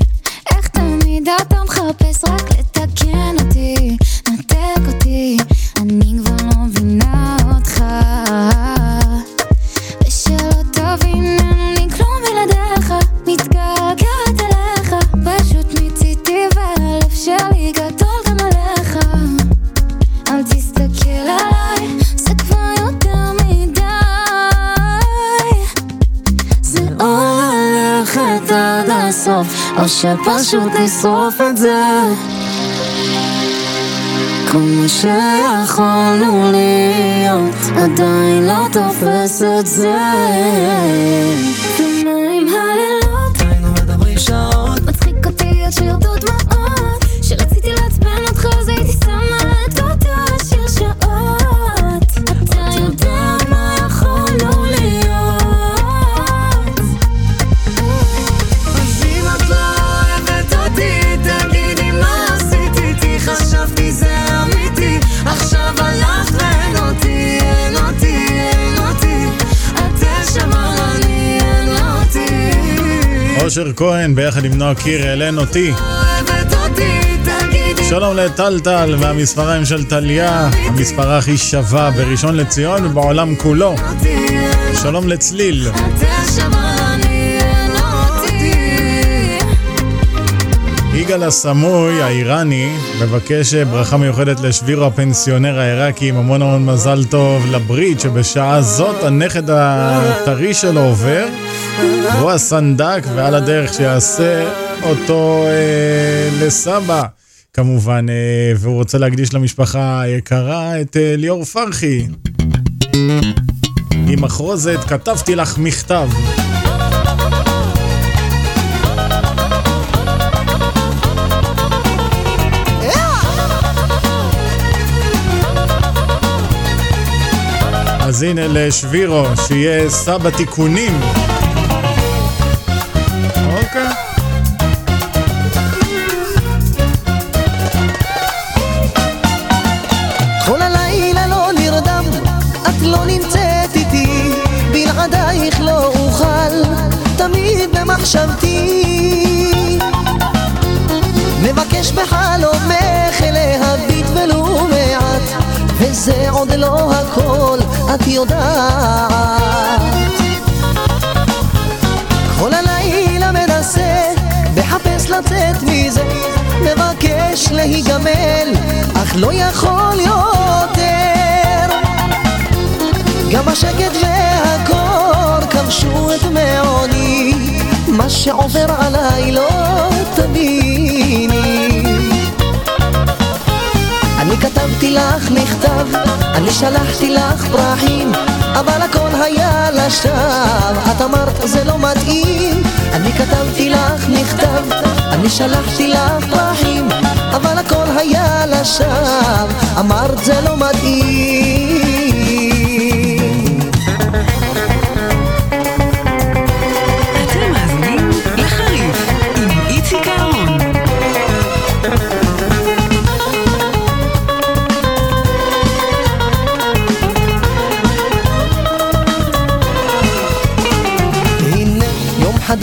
איך תמיד אתה מחפש רק לתקן אותי? נתק אותי אני כבר לא מבינה אותך. ושלא תבין אין לי כלום בלעדיך. שלי גדול גם עליך. אל תסתכל עליי זה כבר יותר מדי. זה או ללכת עד הסוף או שפשוט נשרוף את זה. כמו שיכולנו להיות עדיין לא תופס את זה. ומה עם הלילות? היינו מדברים שעות. מצחיק אותי עד שירדו
אושר כהן ביחד עם נועה קירל, אין אותי. שלום לטלטל והמספריים של טליה, המספרה הכי שווה בראשון לציון ובעולם כולו. שלום לצליל. יגאל הסמוי האיראני מבקש ברכה מיוחדת לשבירו הפנסיונר העיראקי עם המון המון מזל טוב לברית שבשעה זאת הנכד הטרי שלו עובר והוא הסנדק ועל הדרך שיעשה אותו אה, לסבא. כמובן אה, והוא רוצה להקדיש למשפחה היקרה את אה, ליאור פרחי. עם מחרוזת כתבתי לך מכתב. אז הנה לשבירו, שיהיה סבא תיקונים. אוקיי.
כל הלילה לא נרדם, את לא נמצאת איתי, בלעדייך לא אוכל, תמיד במחשבתי. מבקש בחלומך להביט ולו מעט, וזה עוד לא הכל, את יודעת. לא יכול יותר. גם השקט והקור כבשו את מעוני, מה שעובר עליי לא תביני. אני כתבתי לך מכתב, אני שלחתי לך פרחים, אבל הכל היה לשווא, את אמרת זה לא מתאים. אני כתבתי לך מכתב, אני שלחתי לך פרחים, אבל הכל היה לשווא, אמרת זה לא מתאים.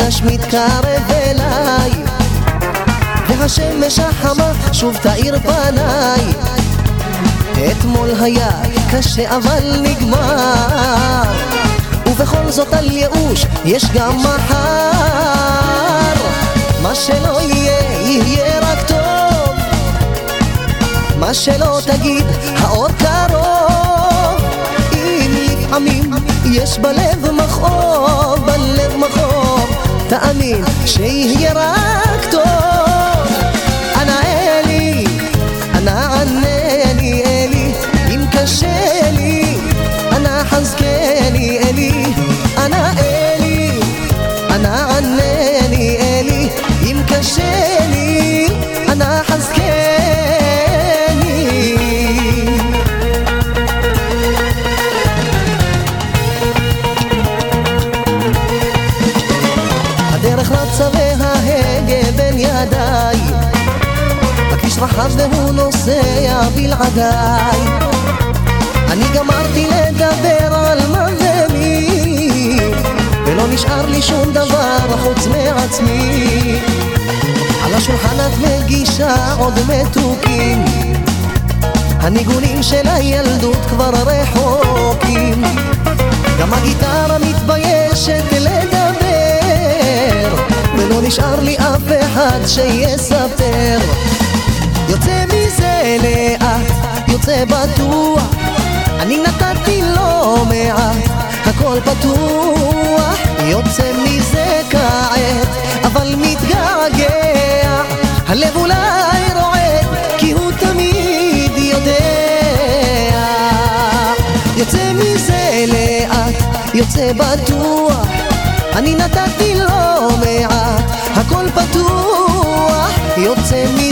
חדש מתקרב אליי והשמש החמה שוב תאיר פניי. אתמול היה קשה אבל נגמר ובכל זאת על ייאוש יש גם מחר. מה שלא יהיה יהיה רק טוב. מה שלא תגיד האור קרוב אם לפעמים יש בלב מכאוב, בלב מכאוב תאמין שיהיה רק רחב והוא נוסע בלעדיי. אני גמרתי לדבר על מה ומי ולא נשאר לי שום דבר חוץ מעצמי. על השולחן את מגישה עוד מתוקים. הניגונים של הילדות כבר רחוקים. גם הגיטרה מתביישת לדבר ולא נשאר לי אף אחד שיספר יוצא מזה לאט, יוצא בטוח. אני נתתי לא מעט, הכל פתוח. יוצא מזה כעת, אבל מתגעגע. הלב אולי רועד, כי הוא תמיד יודע. יוצא מזה לאט, יוצא בטוח. אני נתתי לא מעט, הכל פתוח. יוצא מזה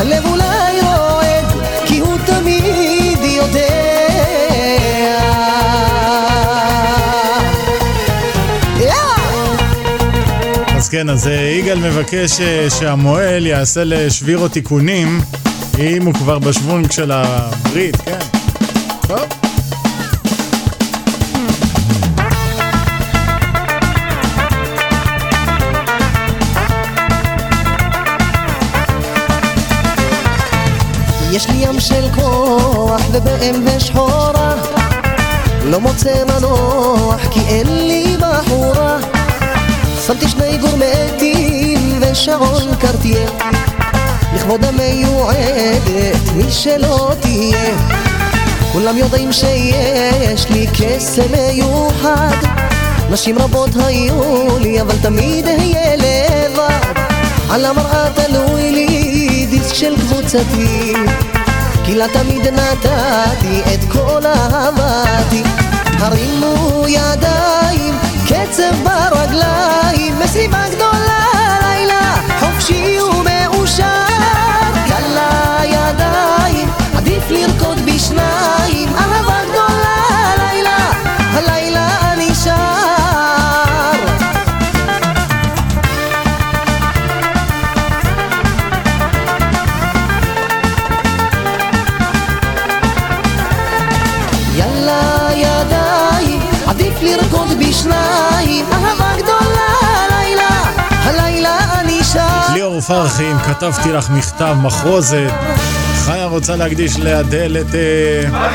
הלב אולי רועד, כי הוא תמיד יודע
אז כן, אז אה, יגאל מבקש אה, שהמוהל יעשה לשבירו תיקונים, אם הוא כבר בשוונג של הברית, כן.
וב-אם שחורה לא מוצא מנוח כי אין לי בחורה. שמתי שני גורמטים ושעון קרטייה. לכבוד המיועדת מי שלא תהיה. כולם יודעים שיש לי קסם מיוחד. נשים רבות היו לי אבל תמיד אהיה לבד. על המראה תלוי לי דיסק של קבוצתי כי לה תמיד נתתי את כל אהבתי. הרימו ידיים, קצב ברגליים מסיבה גדולה לילה, חופשי ומאושר. קלה ידיים, עדיף לרקוד בשניים אהבה
פרחי, אם כתבתי לך מכתב מחרוזת, חיה רוצה להקדיש לאדל את... אה,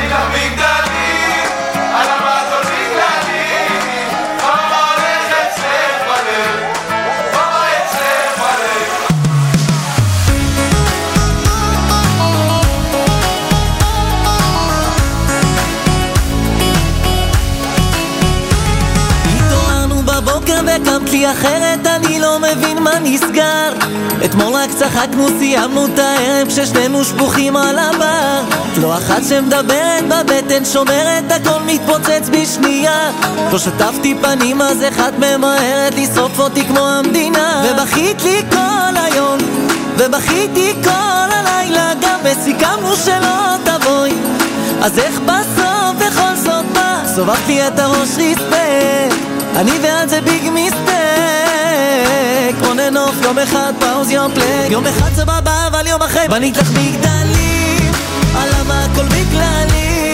אחרת, אני לא מבין מה נסגר. אתמול רק צחקנו, סיימנו את הערב כששנינו שפוכים על הבר. לא אחת שמדברת בבטן, שומרת, הכל מתפוצץ בשנייה. לא שטפתי פנים, אז אחת ממהרת לשרוף אותי כמו המדינה. ובכית לי כל היום, ובכיתי כל הלילה, גם וסיכמנו שלא תבואי. אז איך בסוף בכל זאת בא? סובבת לי את הראש ריספקט אני ואת זה ביג מיסטק on and off, יום אחד פאוז יום פלג. יום אחד סבבה, אבל יום אחרי בנית לך מגדלים. על למה הכל בגללי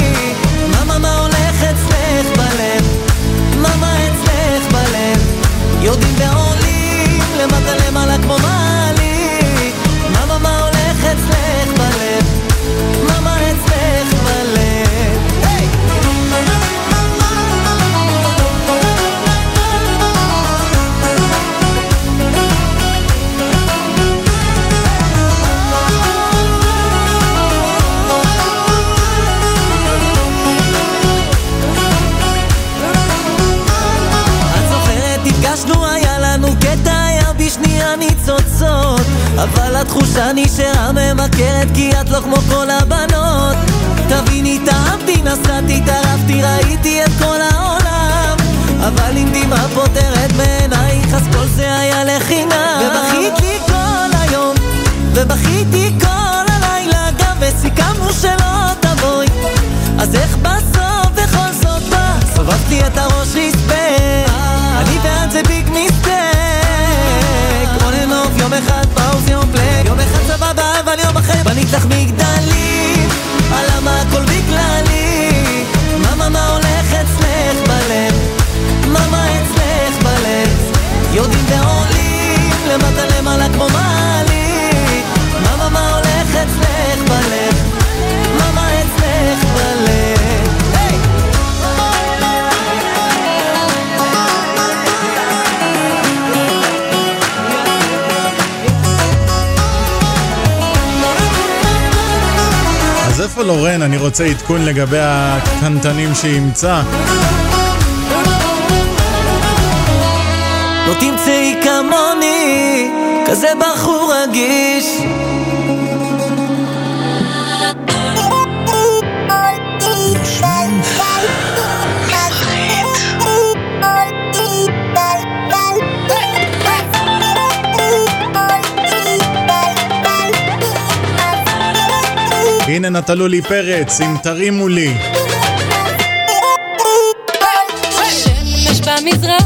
מאמה מה הולך אצלך בלב? מאמה אצלך בלב? יורדים ועולים למטה למעלה אבל התחושה נשארה ממכרת כי את לא כמו כל הבנות. תביני, טעמתי, נסעתי, טרפתי, ראיתי את כל העולם
זהבה לורן, אני רוצה עדכון לגבי הקטנטנים שאימצה.
לא תמצאי כמוני, כזה בחור רגיש.
הנה נטלו לי פרץ, אם תרימו לי.
שמש במזרח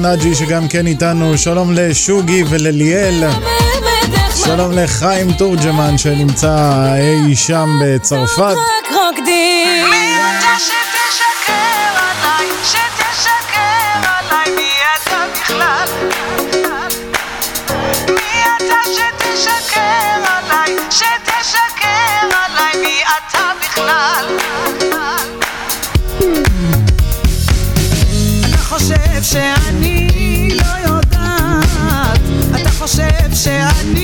נג'י שגם כן איתנו, שלום לשוגי ולליאל, שלום לחיים תורג'מן שנמצא אי שם בצרפת.
yourself, say
I need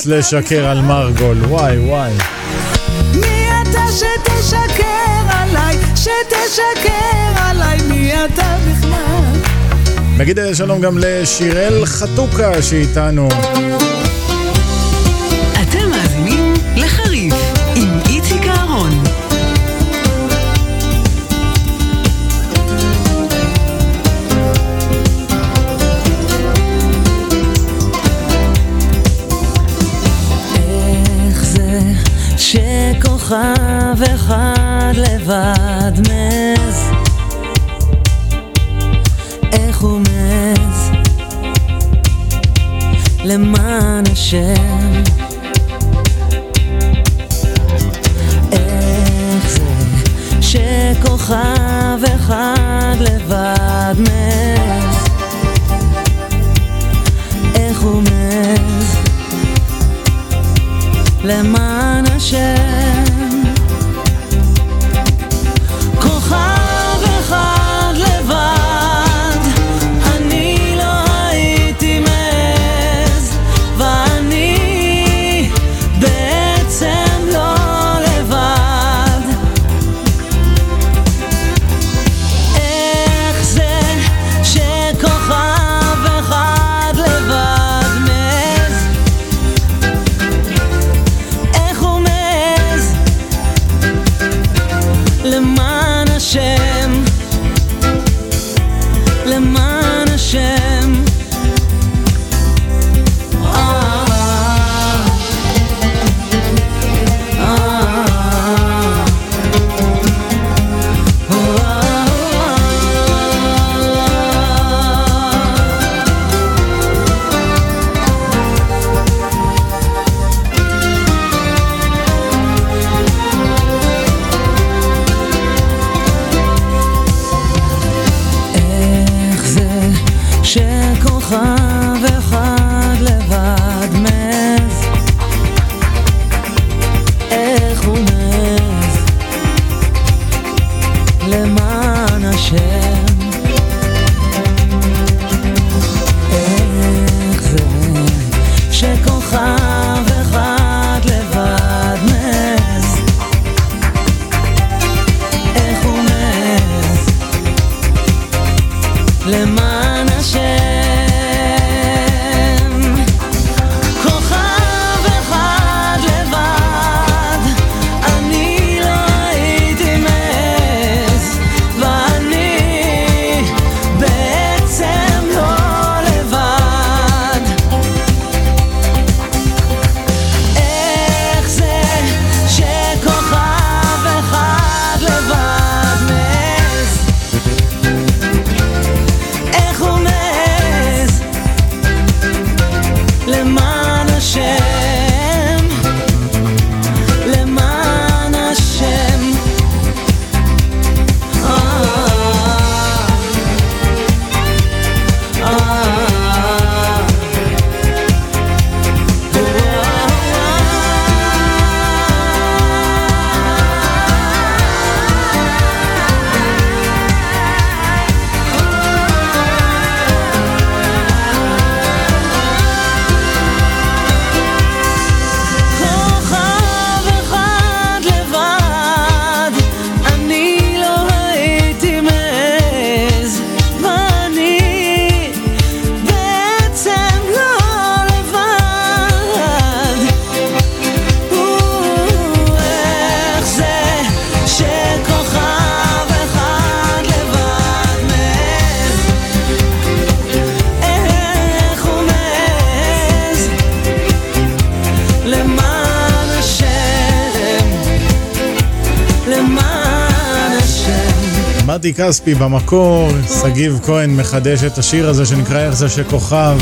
בחוץ לשקר על מרגול, וואי וואי.
מי אתה שתשקר עליי, שתשקר עליי, מי אתה בכלל?
נגיד אה, שלום גם לשיראל חתוקה שאיתנו.
אב אחד לבד מז. איך הוא מז? למען השם.
אתי כספי במקור, שגיב כהן מחדש את השיר הזה שנקרא איך זה שכוכב.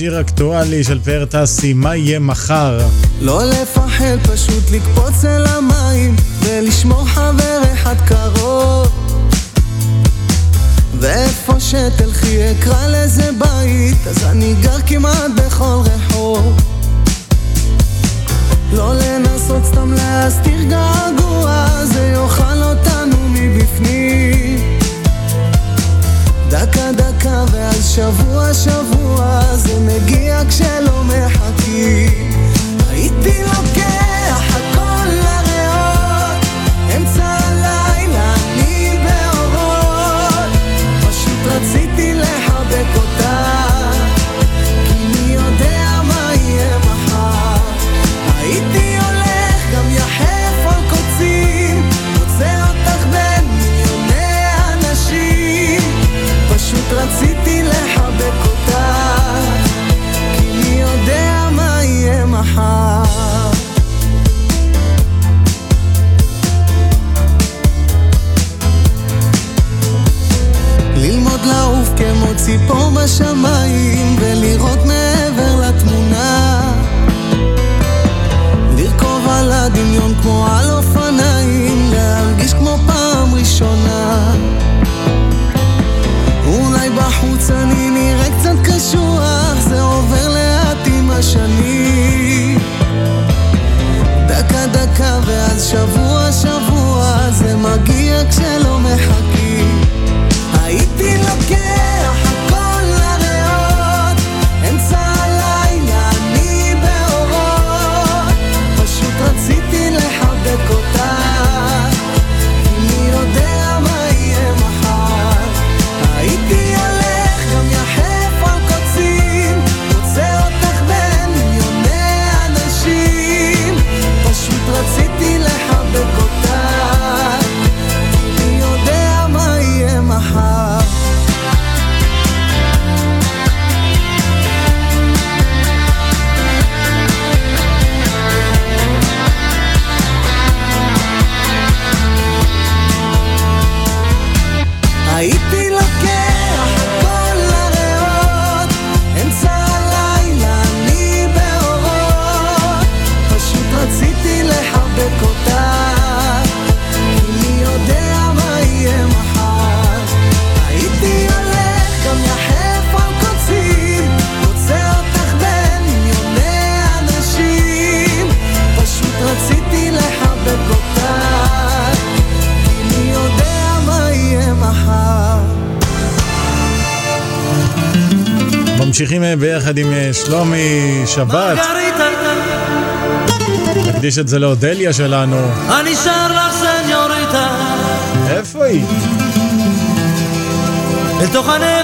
שיר אקטואלי של פאר טסי, מה יהיה מחר?
לא לפחד, פשוט לקפוץ אל המים ולשמור חבר אחד קרוב. ואיפה שתלכי אקרא לזה בית, אז אני גר כמעט בכל רחוב. לא לנסות סתם להסתיר געגוע, זה יאכל אותנו מבפנים. דקה דקה ואז שבוע שבוע זה מגיע כשלא מחכים. הייתי לוקח chama e
ממשיכים אה, ביחד עם אה, שלומי שבת. נקדיש את זה לאודליה שלנו.
אני שר לך סניוריטה.
איפה היא?
אל תוך הנר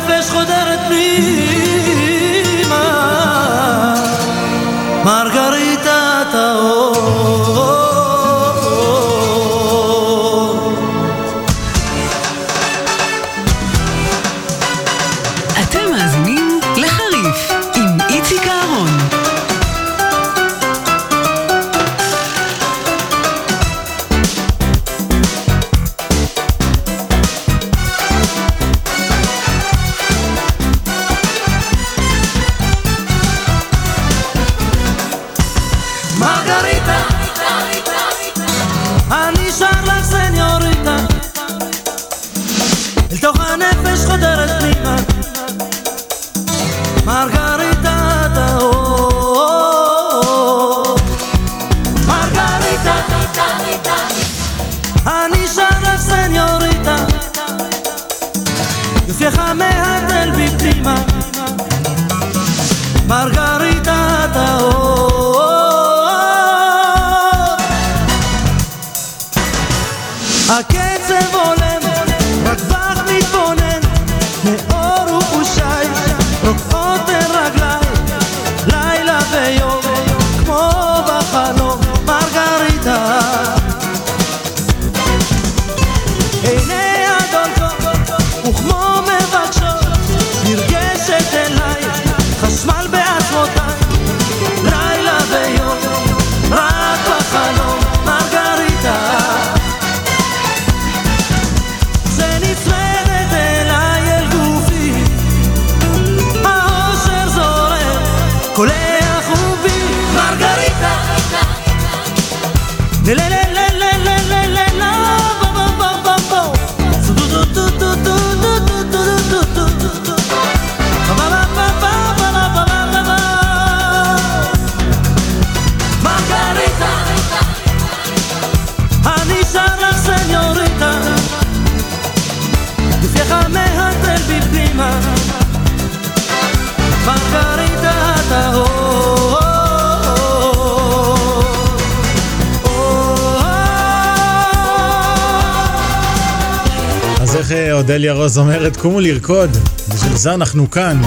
איך אה, אודליה רוז אומרת? קומו לרקוד. בשביל זה אנחנו כאן.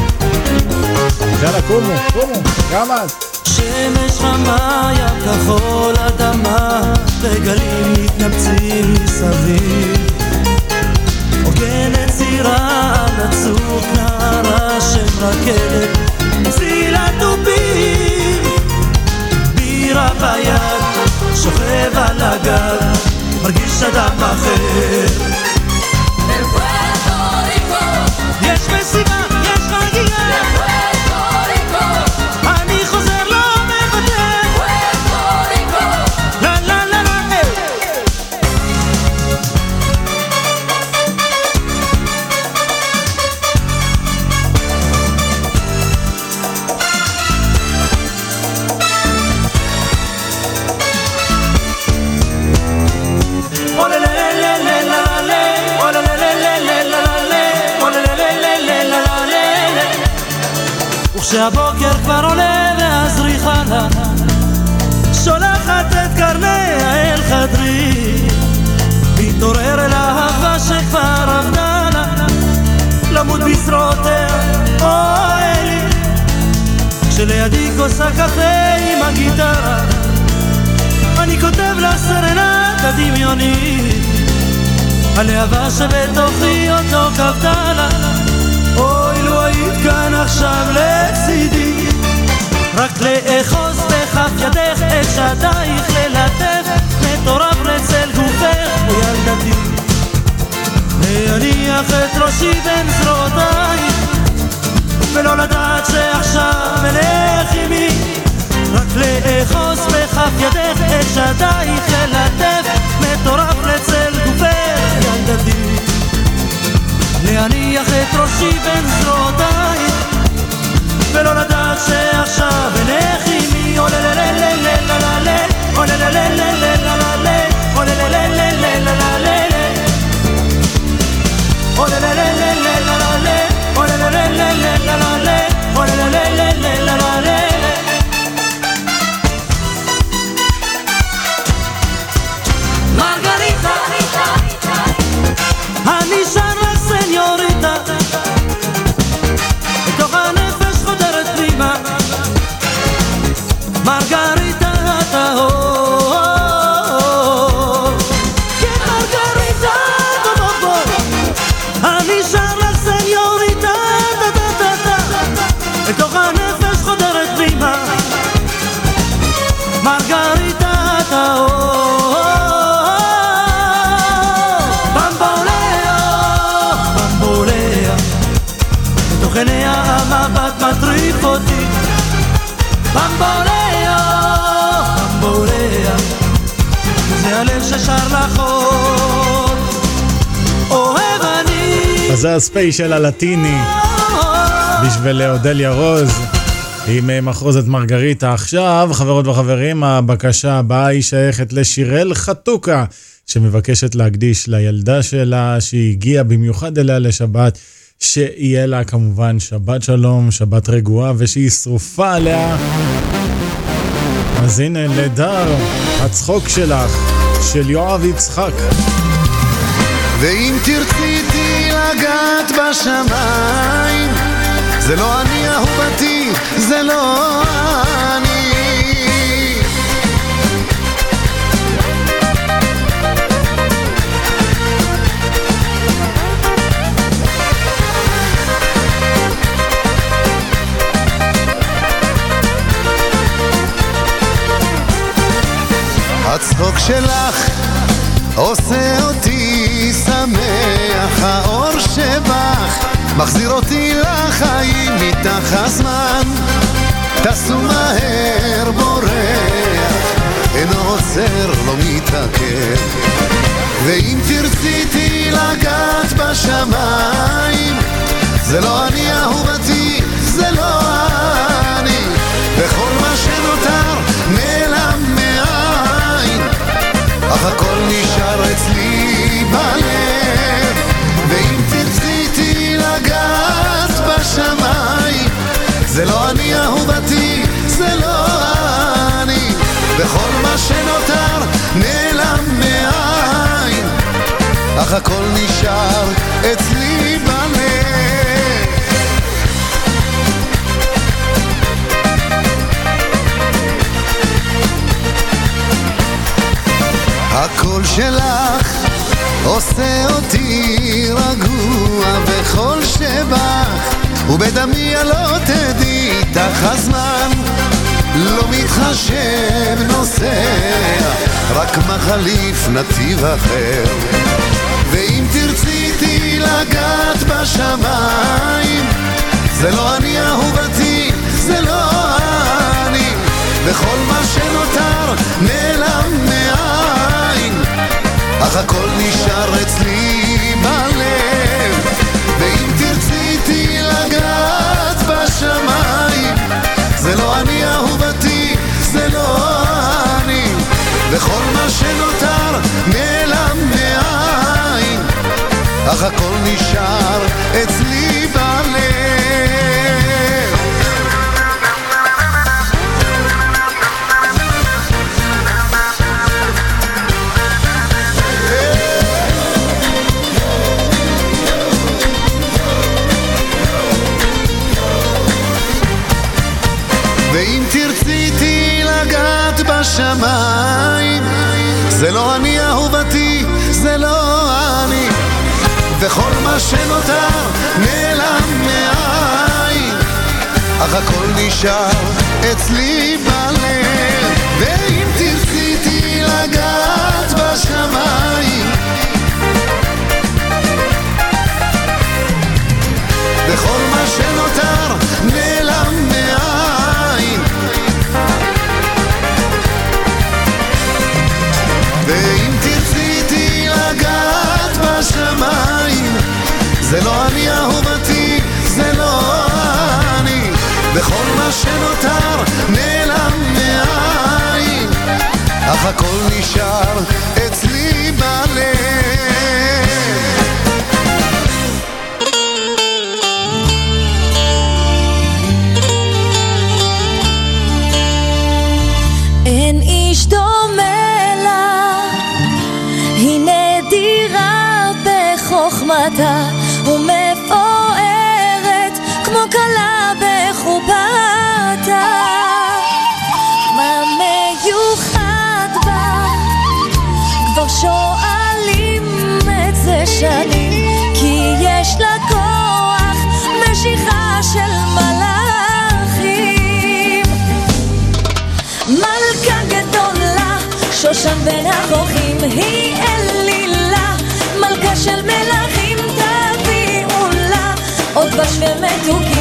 יאללה, קומו, קומו, גם את.
שמש חמה, ים כחול, אדמה, וגלים מתנפצים מסביב. עוגנת סירה על הצוק, נערה שם רכבת, צלילת תופים. בירה ביד, שוכב על הגב, מרגיש אדם אחר. יש מסיבה, בשרותיה אוי לי כשלידי כוס הקפה עם הגיטרה. אני כותב לה סרנדה דמיונית הלהבה שבתוכי עוד לא כבתה לה. אוי לו היית כאן עכשיו לצידי. רק לאחוז בכף ידך את שדייך ללטף מטורף אצל גופך וילדתי להניח את ראשי בין זרועותיי ולא לדעת שעכשיו אלך עימי רק לאחוז בכף ידך את שדייך ללטף מטורף לצל גופך ילדתי להניח את ראשי בין זרועותיי ולא לדעת שעכשיו אלך עימי עולה לה לה לה לה לה לה עולה לה לה לה לה לה לה עולה לה לה לה לה לה Oh, la, la, la, la. עוד אוהב אני
אז זה הספיישל הלטיני בשביל אודליה רוז עם אה, מחרוזת מרגריטה. עכשיו, חברות וחברים, הבקשה הבאה היא שייכת לשיראל חתוקה, שמבקשת להקדיש לילדה שלה, שהגיעה במיוחד אליה לשבת, שיהיה לה כמובן שבת שלום, שבת רגועה, ושהיא שרופה עליה. אז הנה, לדר, הצחוק שלך, של יואב יצחק.
ואם תרצי איתי לגעת בשמיים זה לא אני אהובתי, זה לא אני הצחוק שלך עושה אותי שמח, האור שבך מחזיר אותי לחיים מתח הזמן, טסו מהר בורח, אינו עוצר, לא מתעכב. ואם תרצי איתי לגעת בשמיים, זה לא אני אהובתי, אך הכל נשאר אצלי בלב. הקול שלך עושה אותי רגוע וכל שבך ובדמי הלא תדעי איתך הזמן לא מתחשב נוסע רק מחליף נתיב אחר לגעת בשמיים. זה לא אני אהובתי, זה לא אני. וכל מה שנותר נעלם מעין אך הכל נשאר אצלי בלב. ואם תרצי איתי לגעת בשמיים זה לא אני אהובתי, זה לא אני. וכל מה שנותר נעלם מעין אך הכל נשאר אצלי בלב. זה לא אני וכל מה שנותר נעלם מעין אך הכל נשאר אצלי בלב ואם תרצי איתי לגעת בשמיים וכל מה שנותר זה לא אני אהובתי, זה לא אני. וכל מה שנותר נעלם מעין אך הכל נשאר אצלי בלב
שושן בין החוכים, היא אלילה, מלכה של מלכים תביאו לה, עוד דבש ומתוקים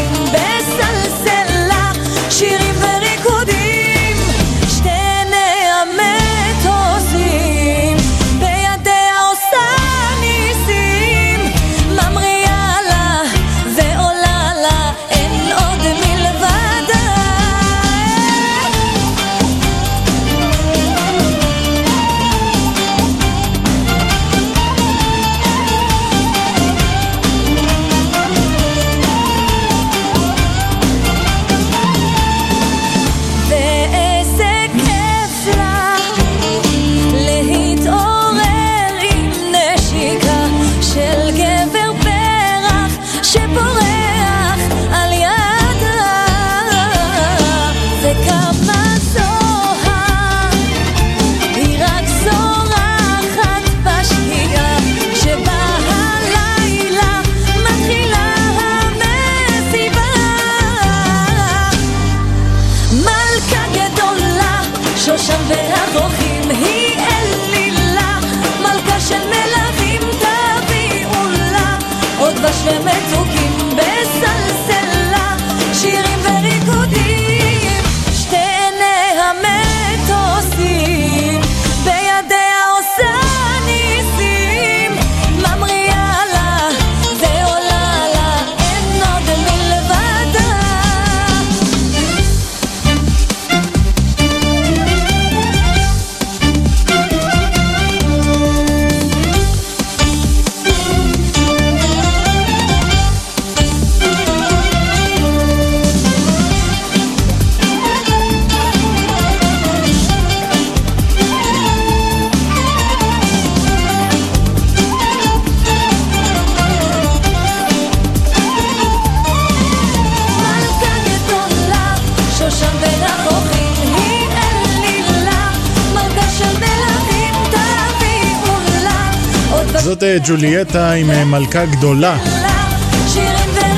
זאת אה, ג'ולייטה עם אה, מלכה גדולה.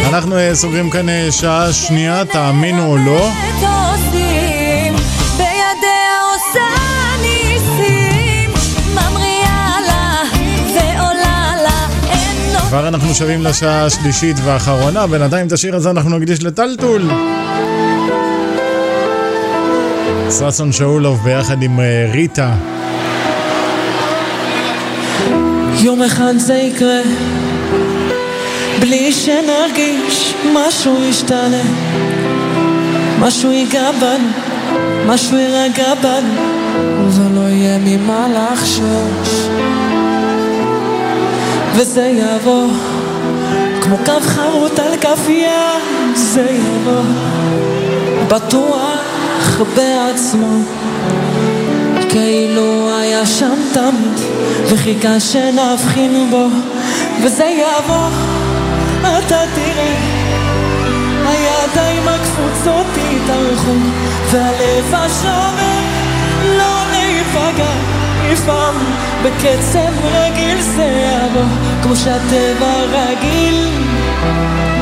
אנחנו אה, סוגרים כאן שעה שנייה, תאמינו או לא. כבר אנחנו שבים לשעה השלישית והאחרונה, בינתיים את השיר הזה אנחנו נקדיש לטלטול. ששון שאולוב ביחד עם ריטה.
יום אחד זה יקרה. בלי שנרגיש משהו ישתנה. משהו ייגע בנו, משהו יירגע בנו ולא יהיה ממה לחשוש. וזה יבוא כמו קו חרוט על כף יד זה יבוא. בטוח בעצמו כאילו היה שם תמיד וחיכה שנבחין בו וזה יעבור, אתה תראה הידיים הקפוצות יתארחו והלב השומר לא להיפגע לפעם בקצב רגיל זה יבוא כמו שהטבע רגיל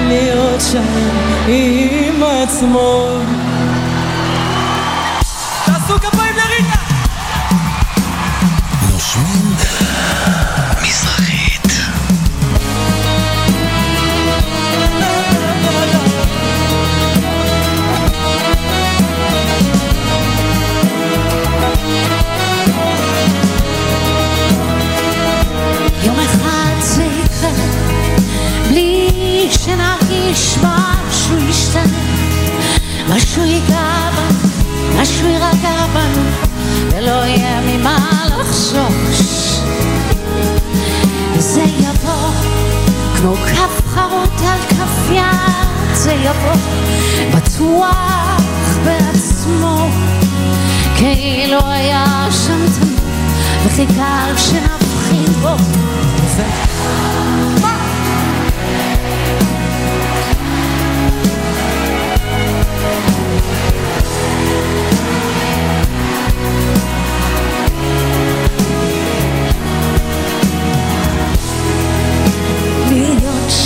להיות שם עם עצמו
כמו כף חרוט על כף יד, זה יבוא בטוח בעצמו, כאילו היה שם תמיד, וחיכה שנבחין בו.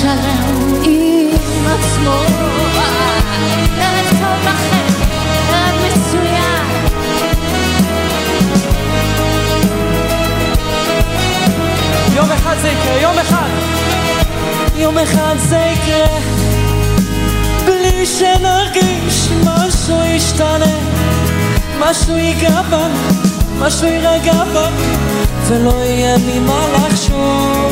שלם עם עצמו. ערב טוב לכם, ערב מצוין.
יום אחד זה יקרה, יום אחד יום אחד זה יקרה בלי שנרגיש משהו ישתנה משהו ייגע בנו, משהו יירגע בנו ולא יהיה ממה לחשוש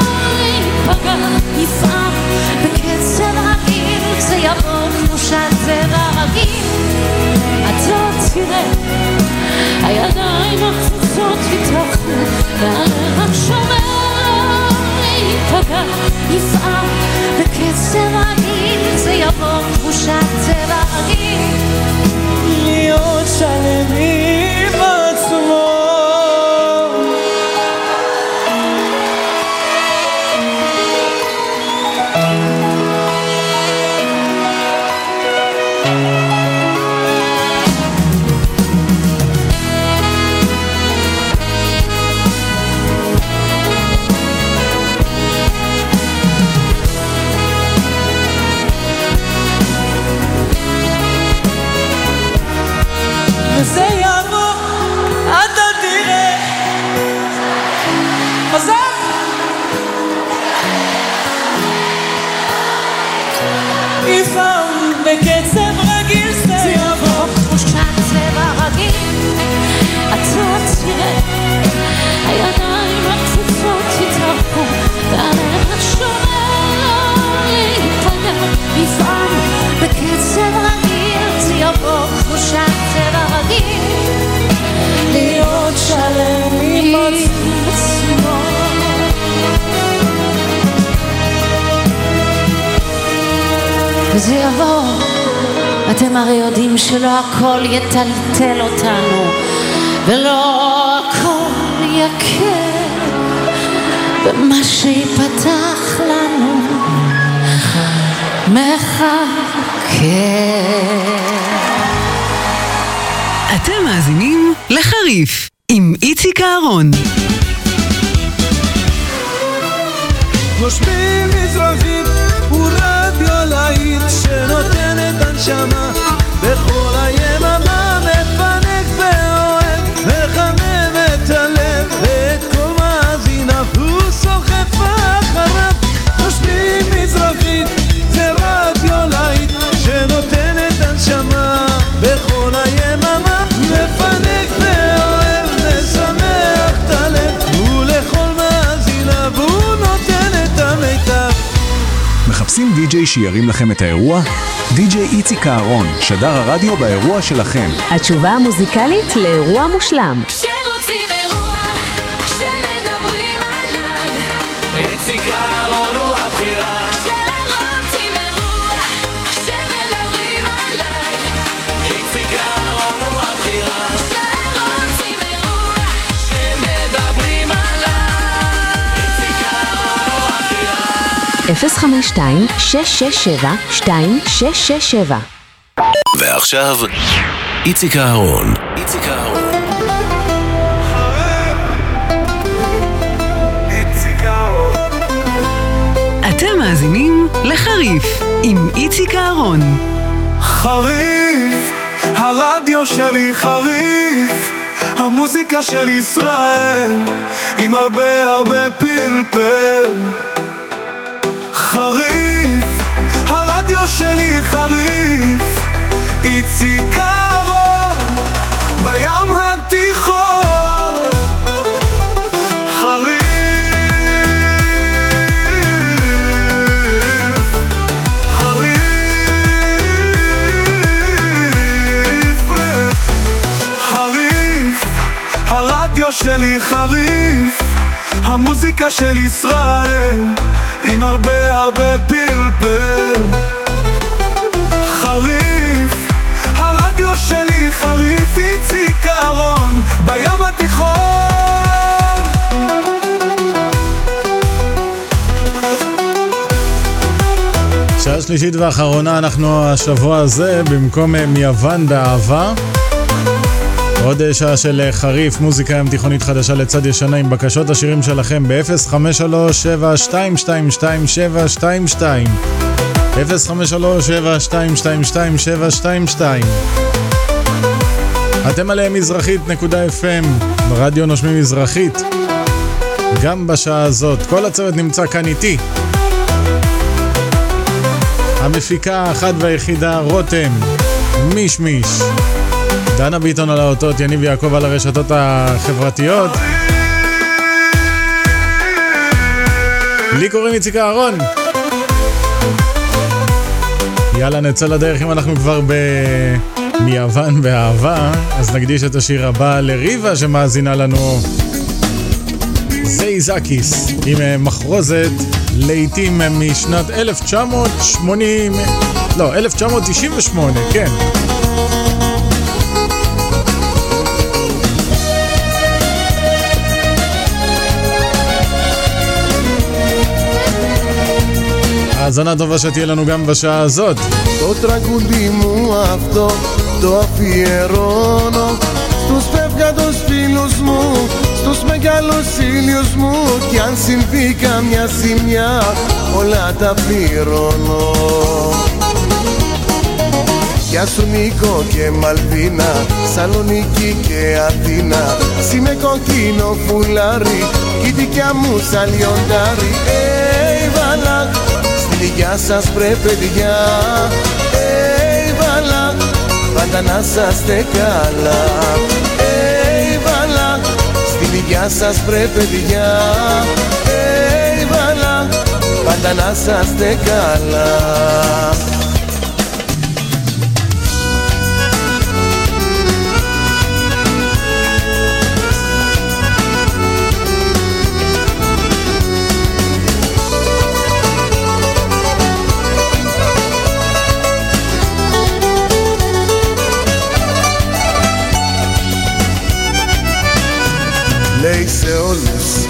ייפגע, יפעם בקצב רגיל, זה יבוא כמו שהטבע רגיל, אתה תראה, הידיים המציצות יתארחו, והלב השומר ייפגע, יפעם בקצב רגיל, זה יבוא תחושת טבע רגיל.
להיות שלם עם
וזה יבוא. אתם הרי יודעים שלא הכל יטלטל אותנו, ולא הכל יקר במה שיפתח לנו מחכה.
אתם מאזינים לחריף עם איציק אהרון.
נושמים מזרחית
שירים לכם את האירוע? די-ג'יי איציק אהרון, שדר הרדיו באירוע שלכם.
התשובה המוזיקלית לאירוע מושלם. 052-667-2667
ועכשיו, איציק אהרון. איציק אהרון.
אתם מאזינים לחריף עם איציק אהרון.
חריף, הרדיו שלי חריף, המוזיקה של ישראל, עם הרבה הרבה פלפל. חריף, הרדיו שלי חריף, איציק אהרון, בים התיכון. חריף, הרדיו שלי חריף, המוזיקה של ישראל, עם הרבה הרבה פלפל. חריף, הרדיו שלי חריף, איציק אהרון, בים התיכון.
שעה שלישית ואחרונה, אנחנו השבוע הזה, במקום אה, מיוון באהבה. עוד אה, שעה של אה, חריף, מוזיקה ים תיכונית חדשה לצד ישנה עם בקשות השירים שלכם ב-053-722-722 053-722-722 אתם עליהם מזרחית.fm, רדיו נושמים מזרחית. גם בשעה הזאת, כל הצוות נמצא כאן איתי. המפיקה האחת והיחידה רותם, מיש מיש. דנה ביטון על האותות, יניב יעקב על הרשתות החברתיות. לי קוראים איציק אהרון. יאללה, נצא לדרך אם אנחנו כבר ב... מיוון באהבה, אז נקדיש את השיר הבא לריבה שמאזינה לנו. זי זקיס, עם אה, מחרוזת לעיתים משנת 1980, לא, 1998, כן. האזנה טובה שתהיה לנו גם בשעה הזאת.
Το τραγούδι μου αυτό το αφιερώνω Στους φεύγαντος φίλους μου Στους μεγάλους ήλιους μου Κι αν συμβεί καμιά ζημιά Όλα τα πληρώνω Γεια σου Νίκο και Μαλβίνα Σαλονίκη και Αθήνα Είμαι κοκκίνο φουλάρι Κι η δικιά μου σαν λιοντάρι Ει βαλά στην υγειά σας πρέπει παιδιά. Ει βαλά Πάντα να είσαστε καλά. Ει βαλά Στην υγειά σας πρέπει παιδιά. Ει βαλά Πάντα να είσαστε καλά λέει σε όλους.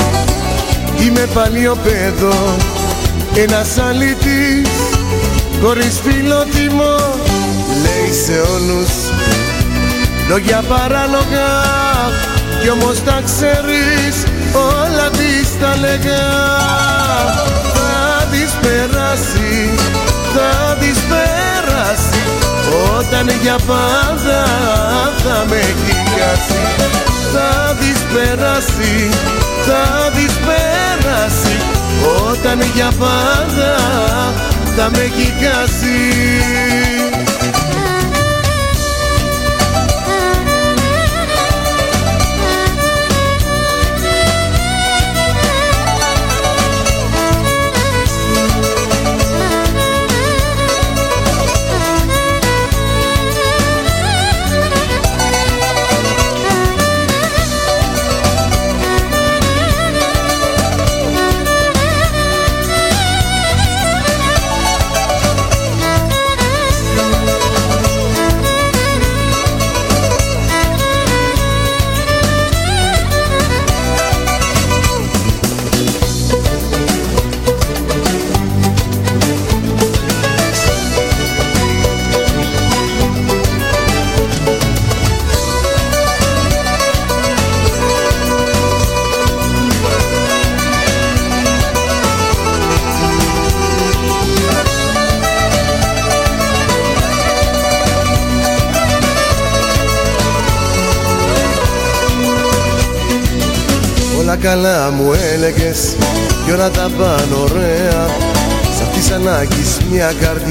Είμαι παλιοπαίδο, ένας αλήτης χωρίς φιλότιμο λέει σε όλους λόγια παράλογα κι όμως τα ξέρεις όλα τις τα λέγα. Θα τις περάσει, θα τις περάσει όταν για πάντα θα με έχει χάσει θα τις περάσει, θα τις περάσει όταν για πάντα θα με έχει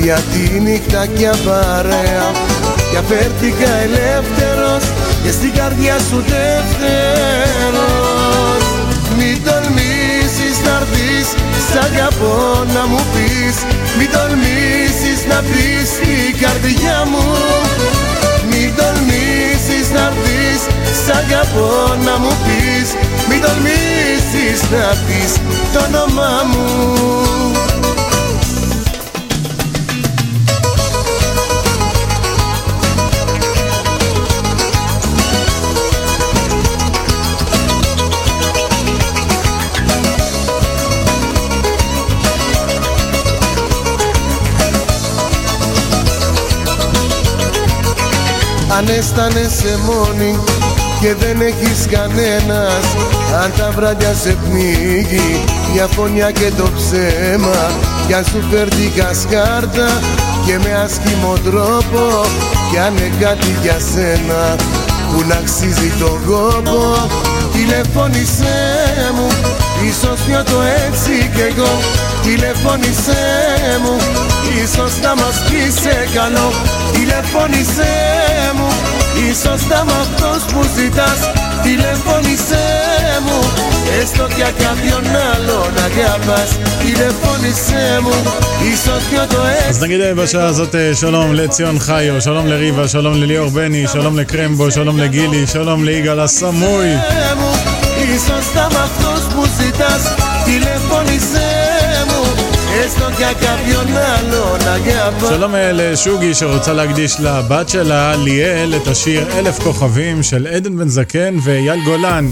μια καρδιά τη νύχτα κι απαρέα Κι αφέρθηκα ελεύθερος και στην καρδιά σου δεύτερος. Μη τολμήσεις να έρθεις, σ' αγαπώ να μου πεις. Μη τολμήσεις να πεις η καρδιά μου. Μη τολμήσεις να έρθεις, σ' αγαπώ να μου πεις. Μη τολμήσεις να πεις το όνομά μου Αν αισθάνεσαι μόνη και δεν έχεις κανένας. Αν τα βράδια σε πνίγει η αφωνιά και το ψέμα. Κι αν σου φέρνει κασκάρτα και με άσχημο τρόπο. Κι αν είναι κάτι για σένα που να αξίζει τον κόπο Τηλεφώνησέ μου, ίσως νιώθω έτσι κι εγώ. Τηλεφώνησέ μου, ίσως να μας πει σε καλό Τηλεφώνησέ μου, ίσως να είμαι αυτός που ζητάς Τηλεφώνησέ μου, έστω για κάποιον άλλον αγαπάς Τηλεφώνησέ μου, ίσως νιώθω
אז נגיד בשעה הזאת אה, שלום לציון חיו, שלום לריבה, שלום לליאור בני, שלום לקרמבו, שלום לגילי, שלום ליגאל הסמוי.
μου Ίσως θα είμαι αυτός που ζητάς
שלום אה, לשוגי שרוצה להקדיש לבת שלה, ליאל, את השיר אלף כוכבים של עדן בן זקן ואייל גולן.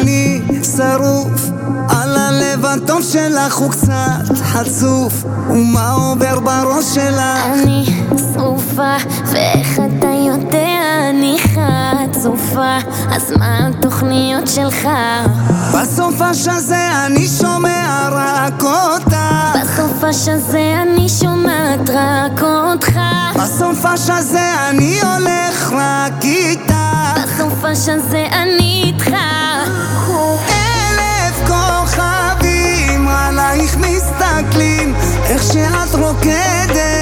אני שרוף על הלב הטוב שלך הוא קצת חצוף ומה עובר בראש שלך?
אני שרופה, ואיך אתה יודע? אני חצופה אז מה התוכניות שלך?
בסופש הזה אני שומע רק אותך.
בסופש הזה אני שומעת רק אותך.
בסופש הזה אני הולך רק איתך.
בסופש הזה אני איתך.
אלף כוכבים עלייך מסתכלים איך שאת רוקדת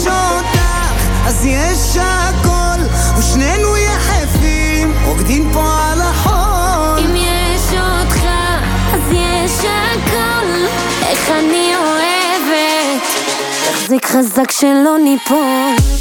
יש אותך אז יש הכל ושנינו יחפים רוקדים פה על החול.
אם יש אותך אז יש הכל. איך אני אוהבת תחזיק
חזק שלא ניפול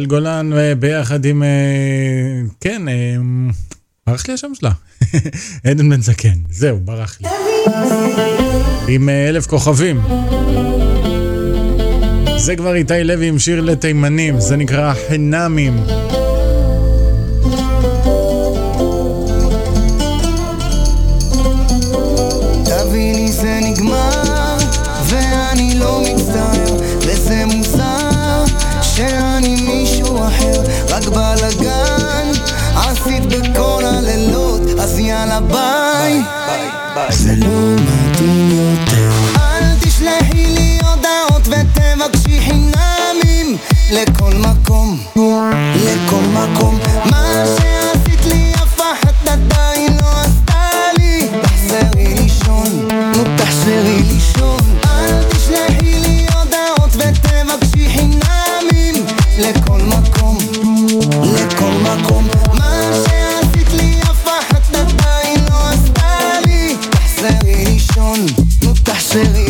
אייל גולן ביחד עם... אה, כן, אה, ברח לי השם שלה. עדן בן זקן, זהו, ברח לי. עם אה, אלף כוכבים. זה כבר איתי לוי עם שיר לתימנים, זה נקרא חינמים.
יאללה ביי, זה לא מתאים יותר. אל תשלחי לי הודעות ותבקשי חינמים, לכל מקום, לכל מקום, מה שעשית לי אף אחת עדיין לא עשתה לי, תחזרי לישון, נו תחזרי לישון, אל תשלחי לי הודעות ותבקשי חינמים, לכל מקום, נו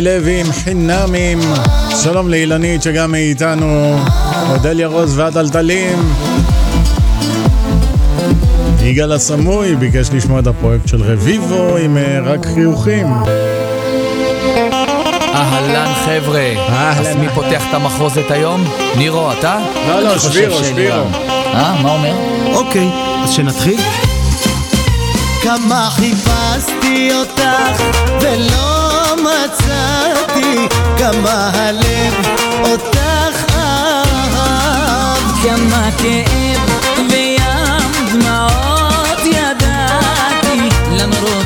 איתי לוי עם חינמים. שלום לאילנית שגם היא איתנו. אודליה רוז והטלטלים. יגאל הסמוי ביקש לשמוע את הפרויקט של רביבו עם אה, רק חיוכים.
אהלן חבר'ה, אז מי פותח את המחרוזת היום? נירו, אתה?
לא, לא, שבירו. שבירו.
אה, מה אומר?
אוקיי, אז שנתחיל?
כמה חיפשתי אותך ולא מצאתי כמה הלב אותך אהב.
כמה כאב וים דמעות ידעתי למרות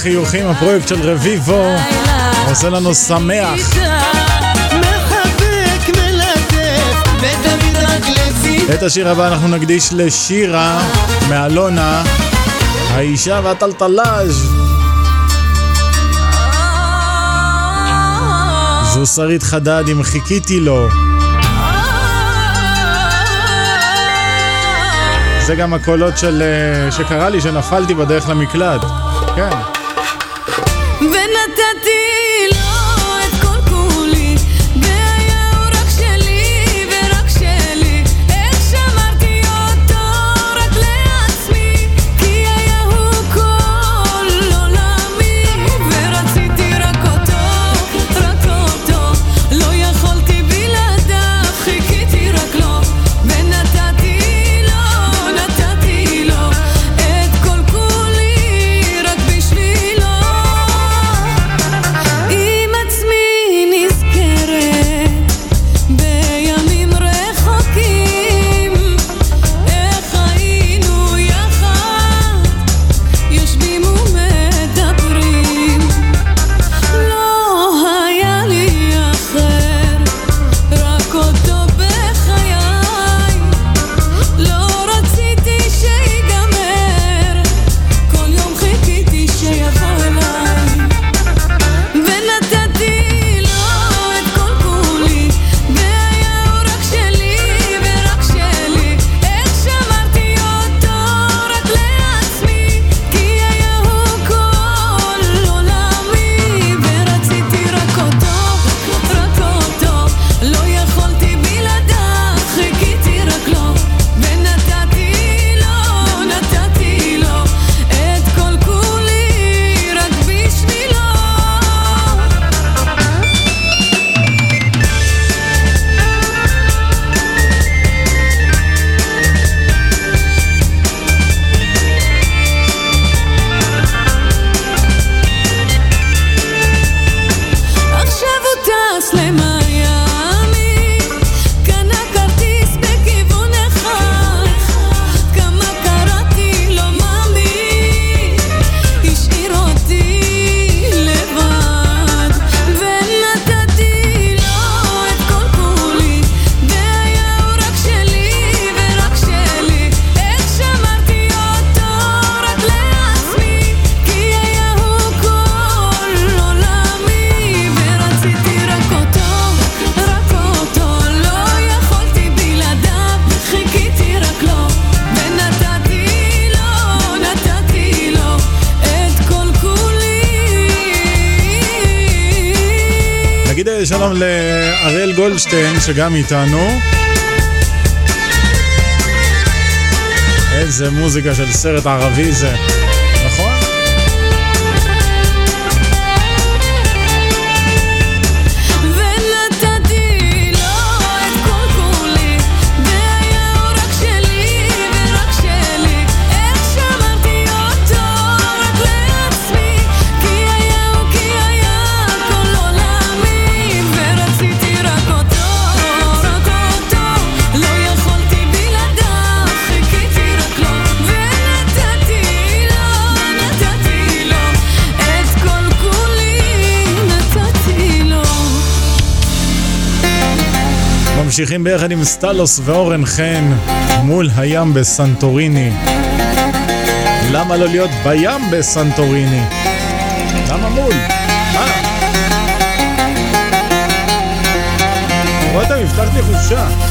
חיוכים,
הפרויקט של רביבו, עושה לנו שמח. את השיר הבא אנחנו נקדיש לשירה מאלונה, האישה והטלטלאז'. זו שרית חדד אם חיכיתי לו. זה גם הקולות של... אה, שקרה לי שנפלתי בדרך למקלט. כן.
שלום לאראל גולדשטיין שגם איתנו. איזה מוזיקה של סרט ערבי זה. ממשיכים ביחד עם סטלוס ואורן חן מול הים בסנטוריני. למה לא להיות בים בסנטוריני? למה מול? מה? רותם, הבטחתי חופשה.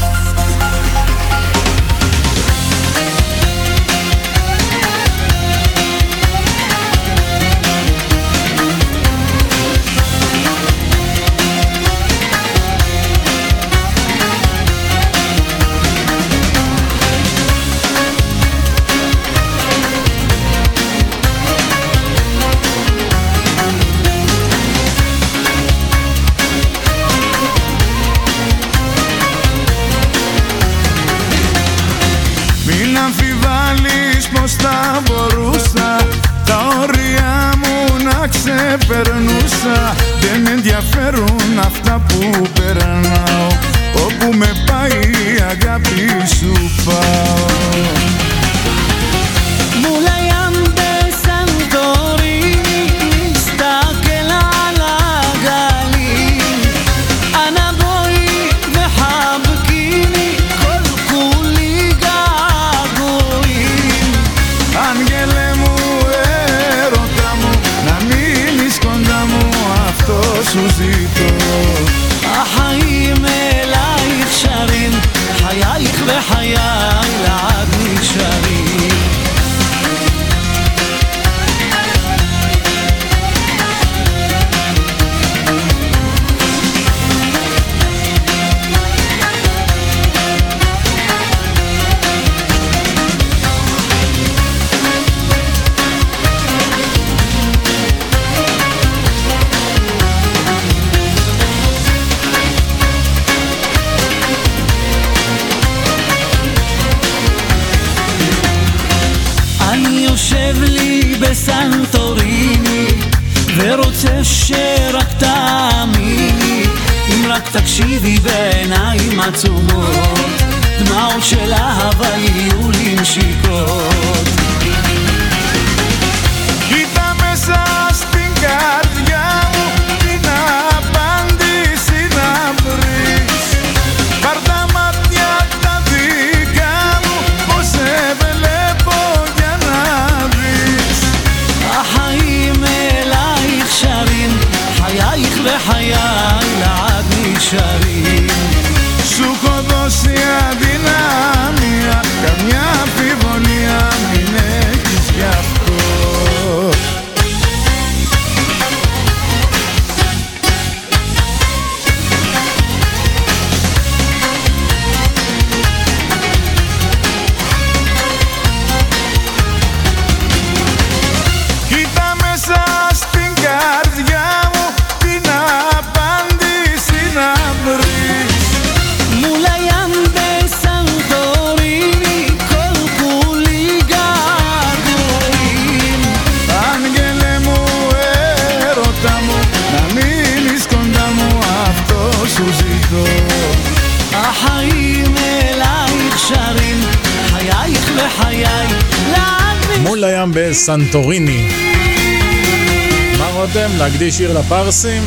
השאיר לפרסים?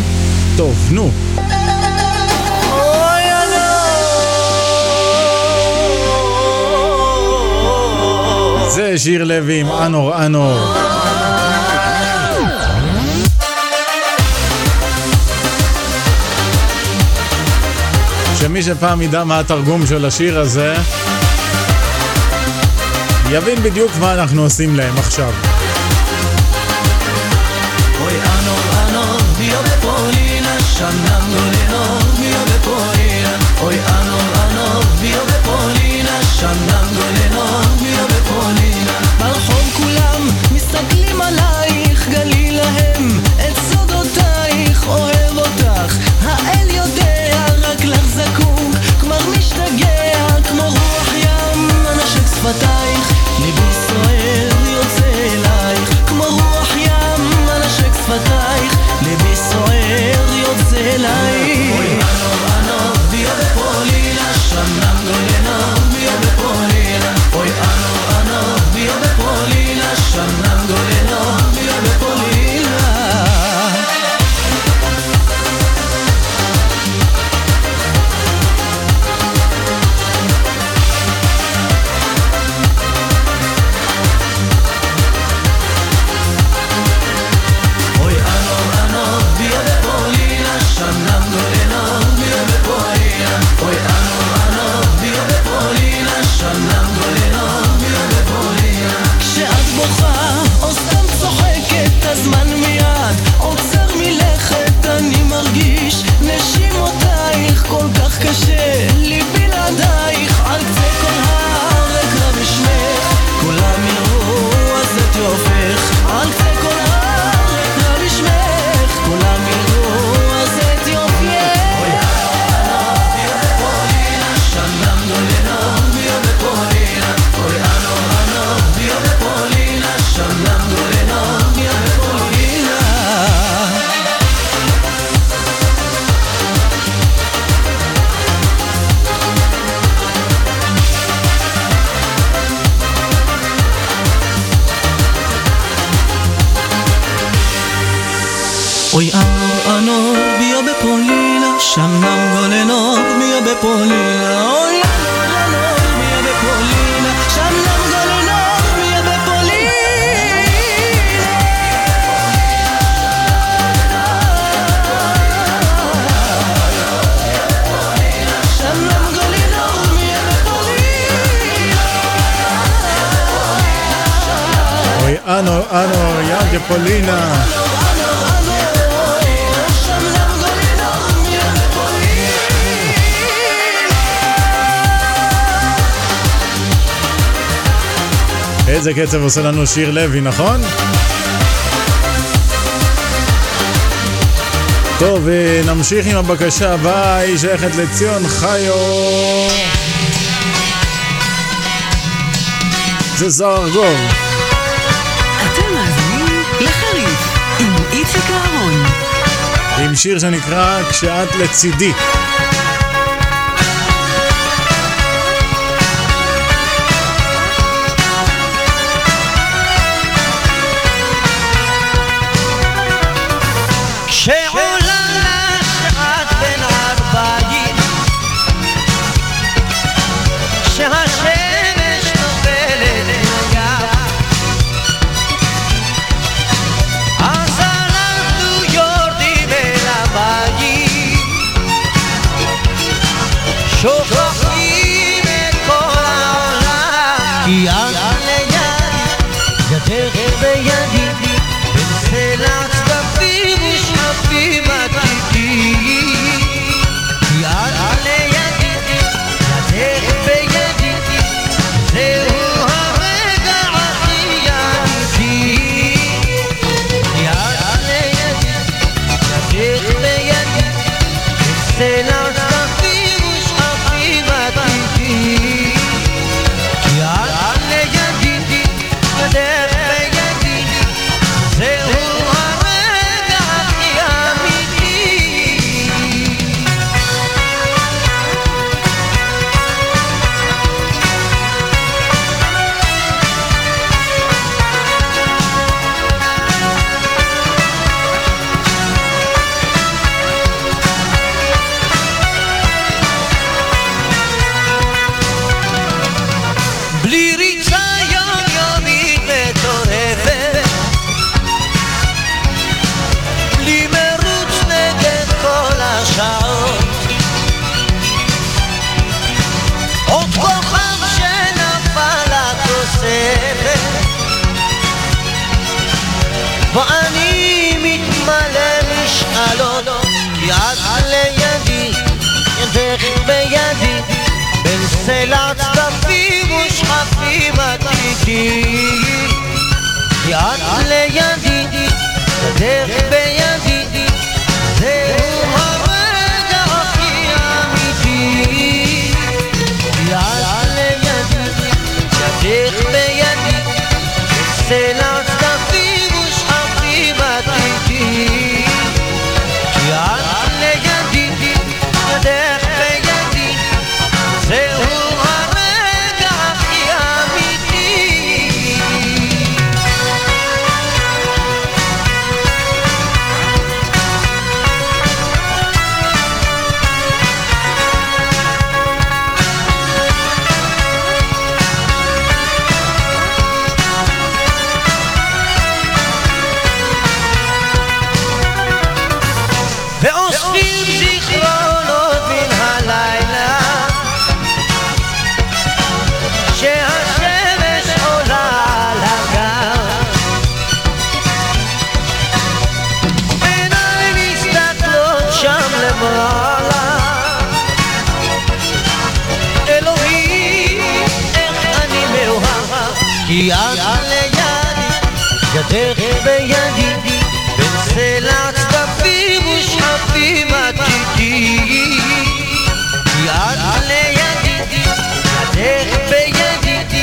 טוב, נו. זה שיר לוי עם אנור אנור. שמי שפעם ידע מה התרגום של השיר הזה, יבין בדיוק מה אנחנו עושים להם עכשיו.
Şandan Anov Mio de Polina.
Oy ano, Anov
Mio de Polina. Şandan פולינה. איזה קצב עושה לנו שיר לוי, נכון? טוב, אה, נמשיך עם הבקשה הבאה, היא שייכת לציון חיו. זה זוהר גוב.
איציק אהרון.
עם שיר שנקרא "כשאת לצידי".
כי את לידי, ידך בידי,
בין סלע צדפים ושחפים את איתי. כי את לידי, ידך בידי,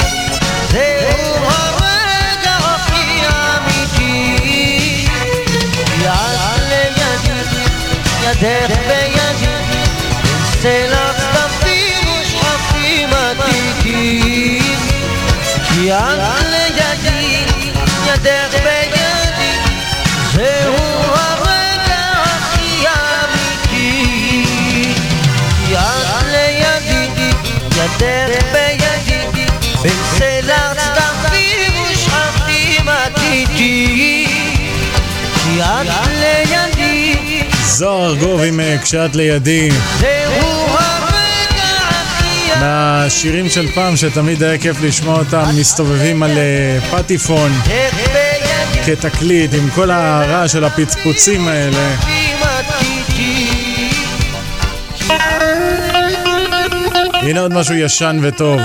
זהו הרגע הכי אמיתי. כי את לידי, ידך בידי, בין סלע צדפים ושחפים את איתי. כי את ידך בידי, זהו הרגע הכי אמיתי. כי את לידי, ידך בידי, בין סלע צדפים ושחפים את איתי. כי את לידי,
זוהר גוב עם אה, כשאת לידי.
זהו
מהשירים של פעם שתמיד היה כיף לשמוע אותם מסתובבים על אה, פטיפון כתקליט עם כל הרעש של הפצפוצים האלה. הנה עוד משהו ישן וטוב.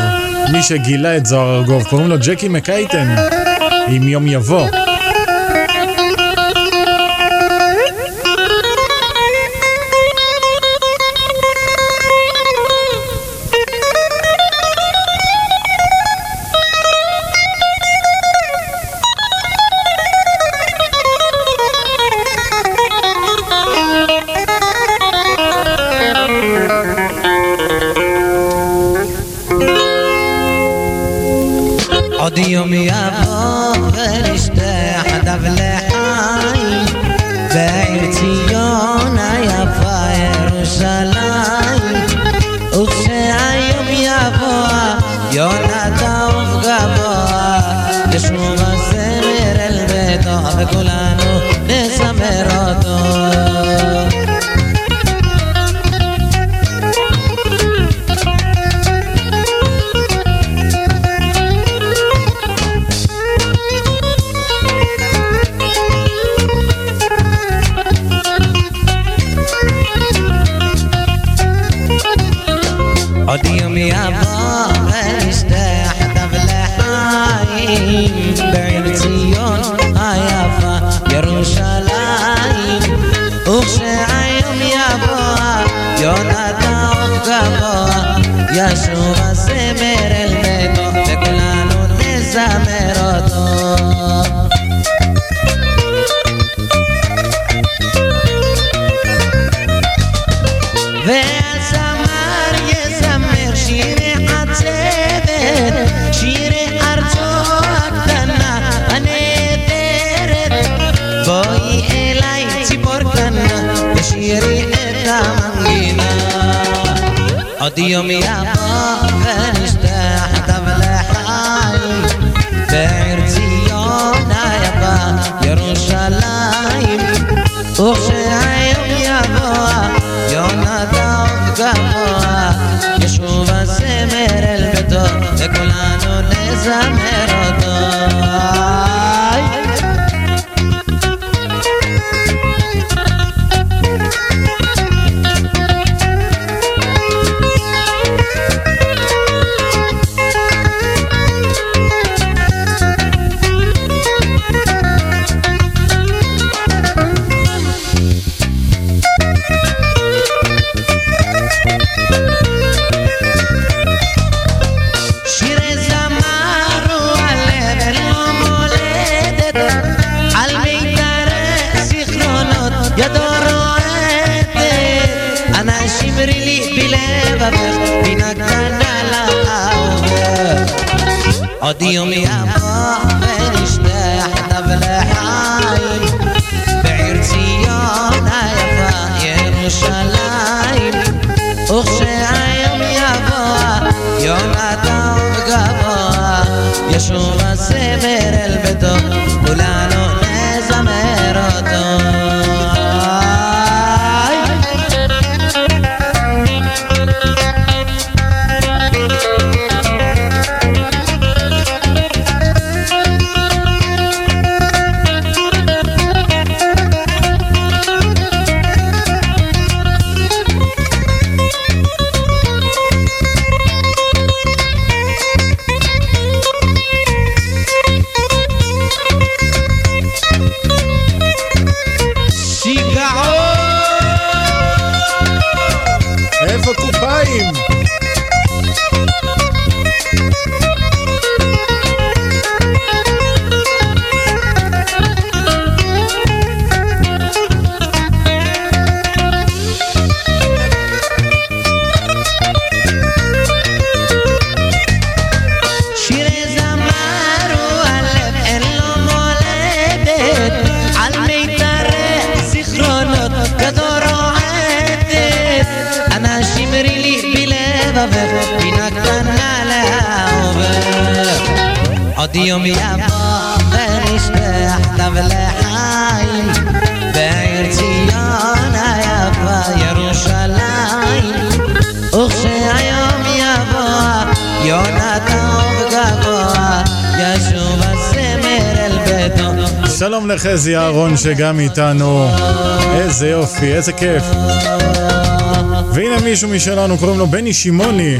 מי שגילה את זוהר ארגוב קוראים לו ג'קי מקייטן עם יום יבוא.
לחזי אהרון שגם איתנו. איזה יופי, איזה כיף. והנה מישהו משלנו, קוראים לו בני שמעוני.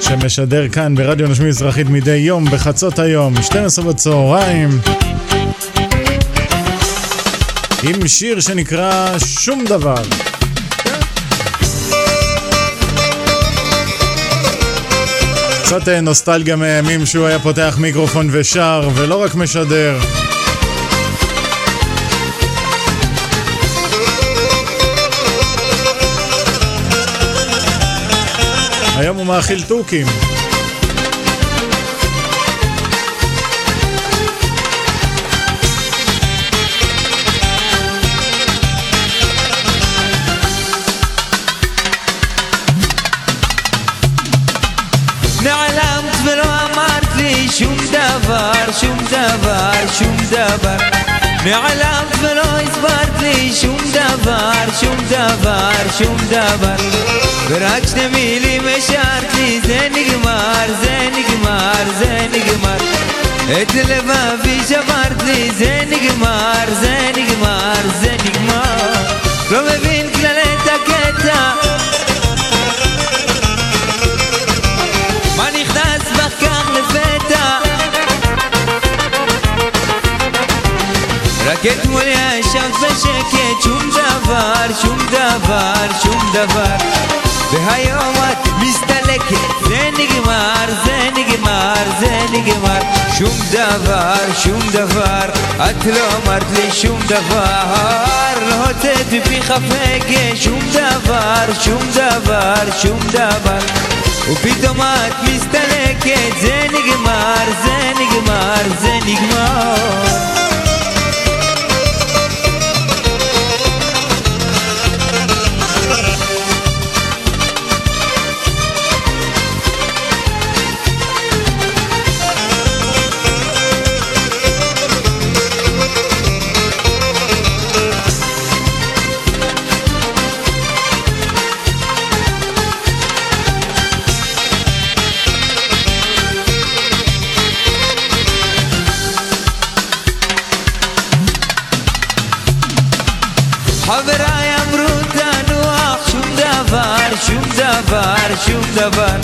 שמשדר כאן ברדיו נשמי מזרחית מדי יום בחצות היום, 12 בצהריים. עם שיר שנקרא שום דבר. קצת אה, נוסטלגיה מהימים שהוא היה פותח מיקרופון ושר, ולא רק משדר. היום הוא מאכיל תוכים.
דבר, שום דבר, שום דבר נעלמת ולא הסברת לי שום דבר, שום דבר, שום דבר ורק שתי מילים השארת לי זה נגמר, זה נגמר, זה נגמר את לבבי שברת לי זה נגמר, זה נגמר, רק אתמול ישבת בשקט, שום דבר, שום דבר, שום דבר והיום את מסתלקת, זה נגמר, זה נגמר, זה נגמר שום דבר, שום דבר, את לא אמרת לי שום דבר לא הוצאת מפיך פגש, שום דבר, שום דבר, שום דבר ופתאום את מסתלקת, זה נגמר, זה נגמר, שום דבר, שום דבר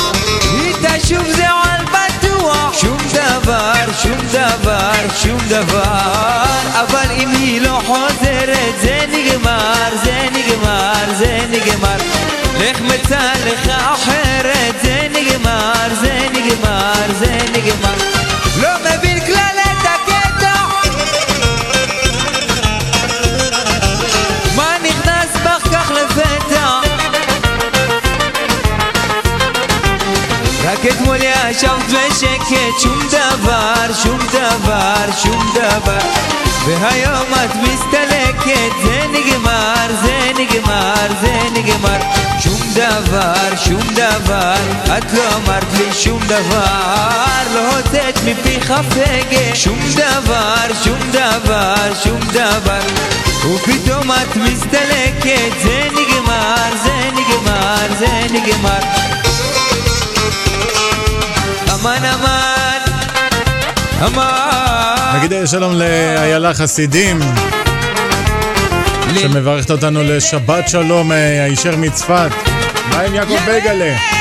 איתה שוב זה על בטוח שום דבר, שום דבר, שום דבר אבל אם היא לא חוזרת זה נגמר, זה נגמר, זה נגמר לך מצא לך אחרת זה נגמר, רק אתמול ישבת בשקט, שום דבר, שום דבר, שום דבר והיום את מסתלקת, זה נגמר, זה נגמר, זה נגמר שום דבר, שום דבר, את לא אמרת לי שום דבר לא הוצאת מפיך פגר שום דבר, שום דבר, שום דבר ופתאום את מסתלקת, זה נגמר, זה נגמר, זה נגמר אמן אמן, אמן
נגיד שלום לאיילה חסידים שמברכת אותנו לשבת שלום אה, הישר מצפת. מה עם יעקב בייגלה?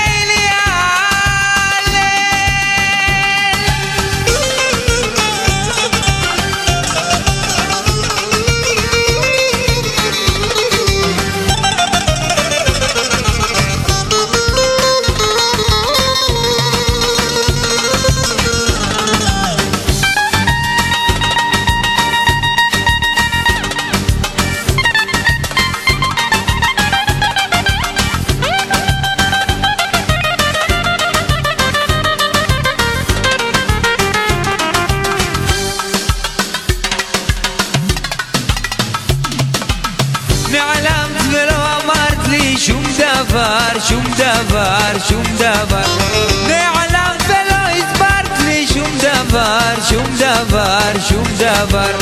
דבר, שום דבר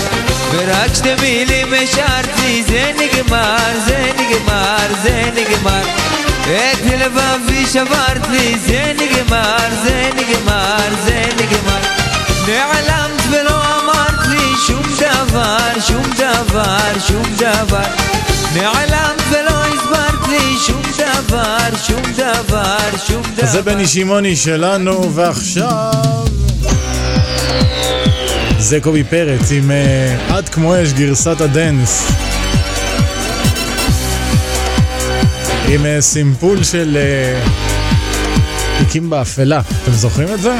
ורק שתי מילים השארת לי זה נגמר, זה נגמר, זה נגמר את לבבי שברת לי זה נגמר, זה נגמר, זה נגמר נעלמת ולא אמרת לי שום דבר, שום דבר, שום דבר נעלמת ולא הסברת לי שום דבר, שום דבר, שום דבר
זה בני שמעוני שלנו, ועכשיו... זה קובי פרץ עם עד כמו אש גרסת הדנס. עם uh, סימפול של תיקים באפלה. אתם זוכרים את זה?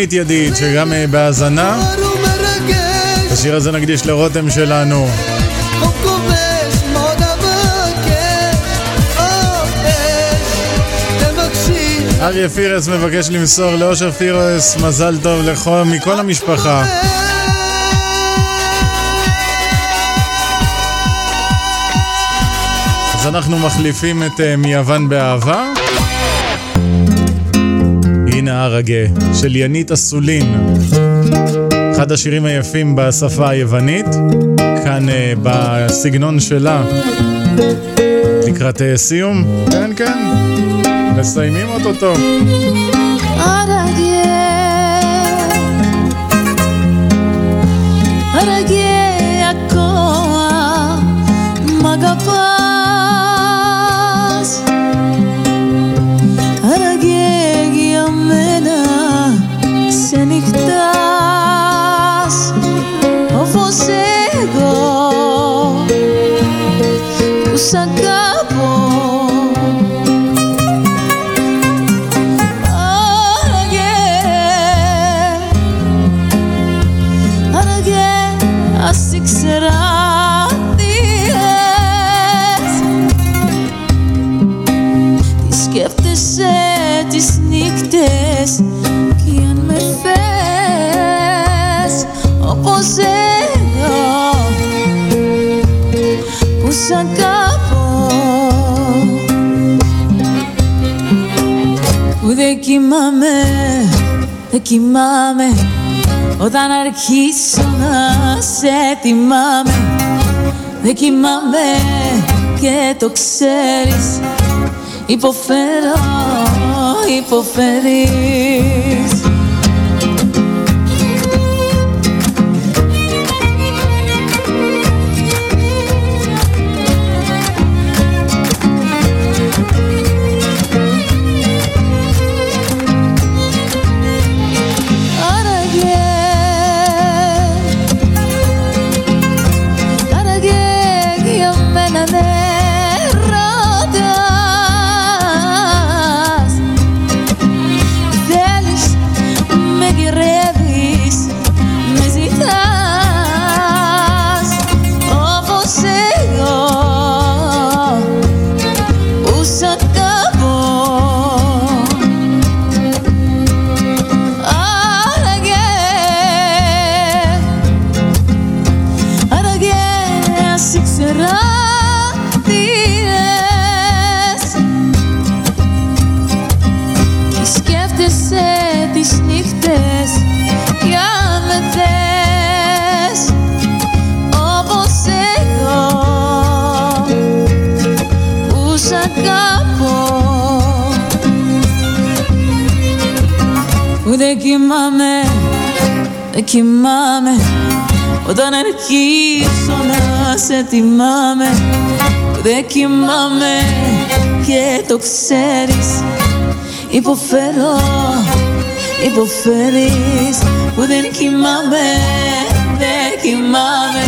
ולרונית ידיד, שגם אה, בהאזנה. השיר הזה נקדיש לרותם שלנו. אריה פירס מבקש למסור לאושר פירס מזל טוב לכל, מכל המשפחה. אז אנחנו מחליפים את אה, מיוון באהבה. הנה הר הגאה של ינית אסולין. אחד השירים היפים בשפה היוונית, כאן אה, בסגנון שלה,
לקראת אה, סיום? כן, כן. מסיימים אותו-טו.
Aragye κοιμάμαι, δεν κοιμάμαι. Όταν αρχίσω να σε θυμάμαι Δεν κοιμάμαι και το ξέρεις. Υποφέρω, υποφέρεις κοιμάμαι. Όταν αρχίσω να σε θυμάμαι που δεν κοιμάμαι και το ξέρεις. Υποφέρω, υποφέρεις που δεν κοιμάμαι, δεν κοιμάμαι.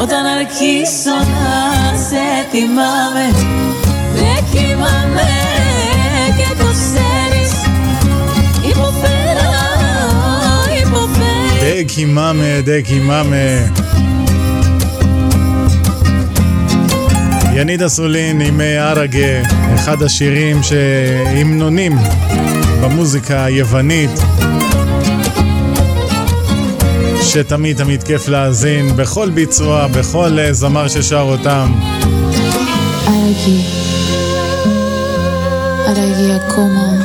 Όταν αρχίσω να σε θυμάμαι δεν κοιμάμαι
דקי מאמה, דקי מאמה. יניד אסולין עם אראגה, אחד השירים שהמנונים במוזיקה היוונית. שתמיד תמיד כיף להאזין בכל ביצוע, בכל אה, זמר ששר אותם. ארגי, ארגי
הקומה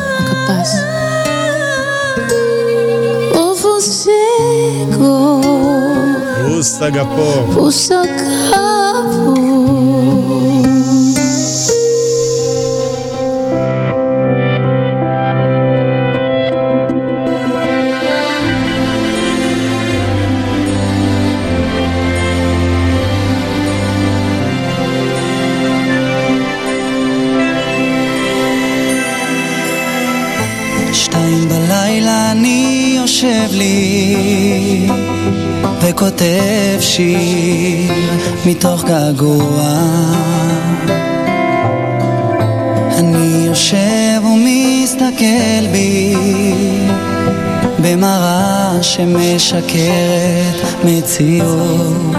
פוסטגפור. פוסטגפור.
שתיים בלילה אני יושב לי וכותב שיר מתוך געגוע. אני יושב ומסתכל בי במראה שמשקרת מציאות.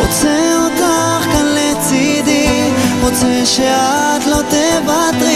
רוצה אותך כאן לצידי, רוצה שאת לא תוותרי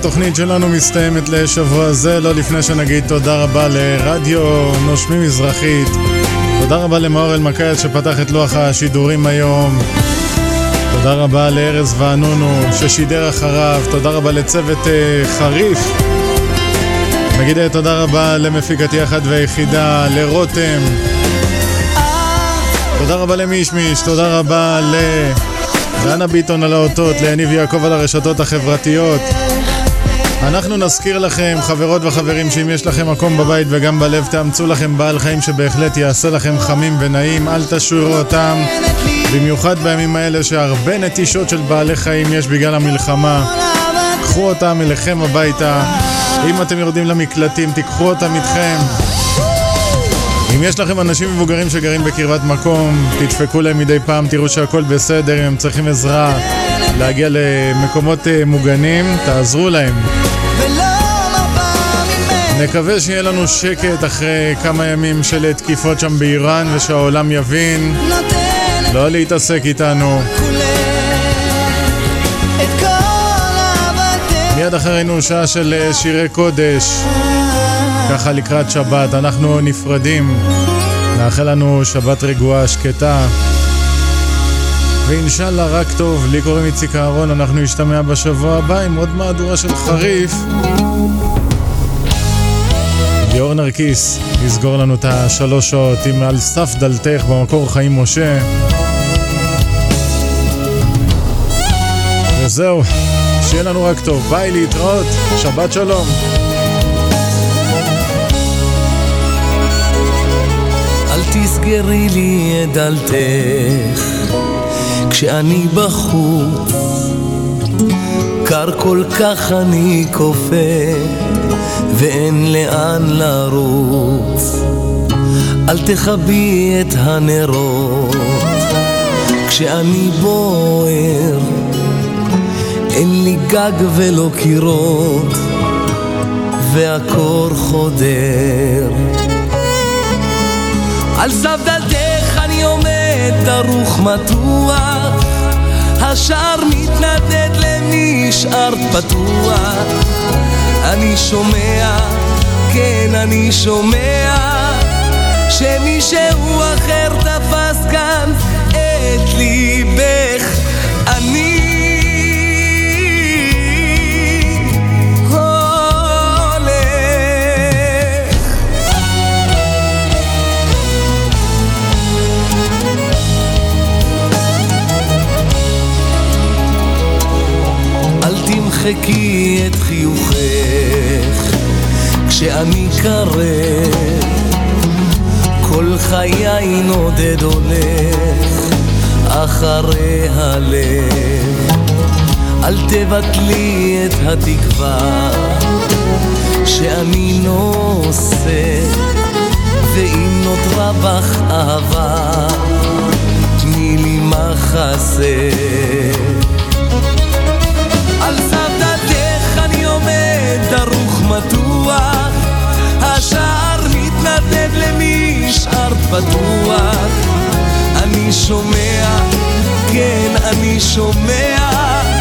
תוכנית שלנו מסתיימת לשבוע זה, לא לפני שנגיד תודה רבה לרדיו נושמים מזרחית. תודה רבה למאור אלמקייס שפתח את לוח השידורים היום. תודה רבה לארז וענונו ששידר אחריו. תודה רבה לצוות uh, חריף. נגיד uh, תודה רבה למפיקתי אחת והיחידה, לרותם. תודה רבה למישמיש, תודה רבה לדנה ביטון על האותות, ליניב יעקב על הרשתות החברתיות. אנחנו נזכיר לכם, חברות וחברים, שאם יש לכם מקום בבית וגם בלב, תאמצו לכם בעל חיים שבהחלט יעשה לכם חמים ונעים, אל תשאירו אותם. במיוחד בימים האלה שהרבה נטישות של בעלי חיים יש בגלל המלחמה. קחו אותם אליכם הביתה. אם אתם יורדים למקלטים, תיקחו אותם איתכם. אם יש לכם אנשים מבוגרים שגרים בקרבת מקום, תדפקו להם מדי פעם, תראו שהכל בסדר, אם הם צריכים עזרה להגיע למקומות אה, מוגנים, תעזרו להם. נקווה שיהיה לנו שקט אחרי כמה ימים של תקיפות שם באיראן ושהעולם יבין לא להתעסק איתנו. מיד אחרינו שעה של אה, שירי קודש, ככה לקראת שבת. אנחנו נפרדים, נאחל לנו שבת רגועה, שקטה. ואינשאללה רק טוב, לי קוראים איציק אהרון, אנחנו נשתמע בשבוע הבא עם עוד מהדורה של חריף. ליאור נרקיס יסגור לנו את השלוש שעות עם על סף דלתך במקור חיים משה. וזהו, שיהיה לנו רק טוב. ביי, להתראות, שבת שלום.
אל תסגרי לי את דלתך כשאני בחוץ קר כל כך אני כופה ואין לאן לרוץ. אל תכבי את הנרות. כשאני בוער אין לי גג ולא קירות והקור חודר. על סף דלתך אני עומד דרוך מתוח השער מתנדד למי נשארת פתוח. אני שומע, כן אני שומע שמישהו אחר תפס כאן את ליבך. אני תמחקי את חיוכך. כשאני קרב כל חיי נודד הולך אחרי הלב. אל תבטלי את התקווה שאני נושא ואם נותרה בך אהבה תני לי מחסה פתוח אני שומע, כן אני שומע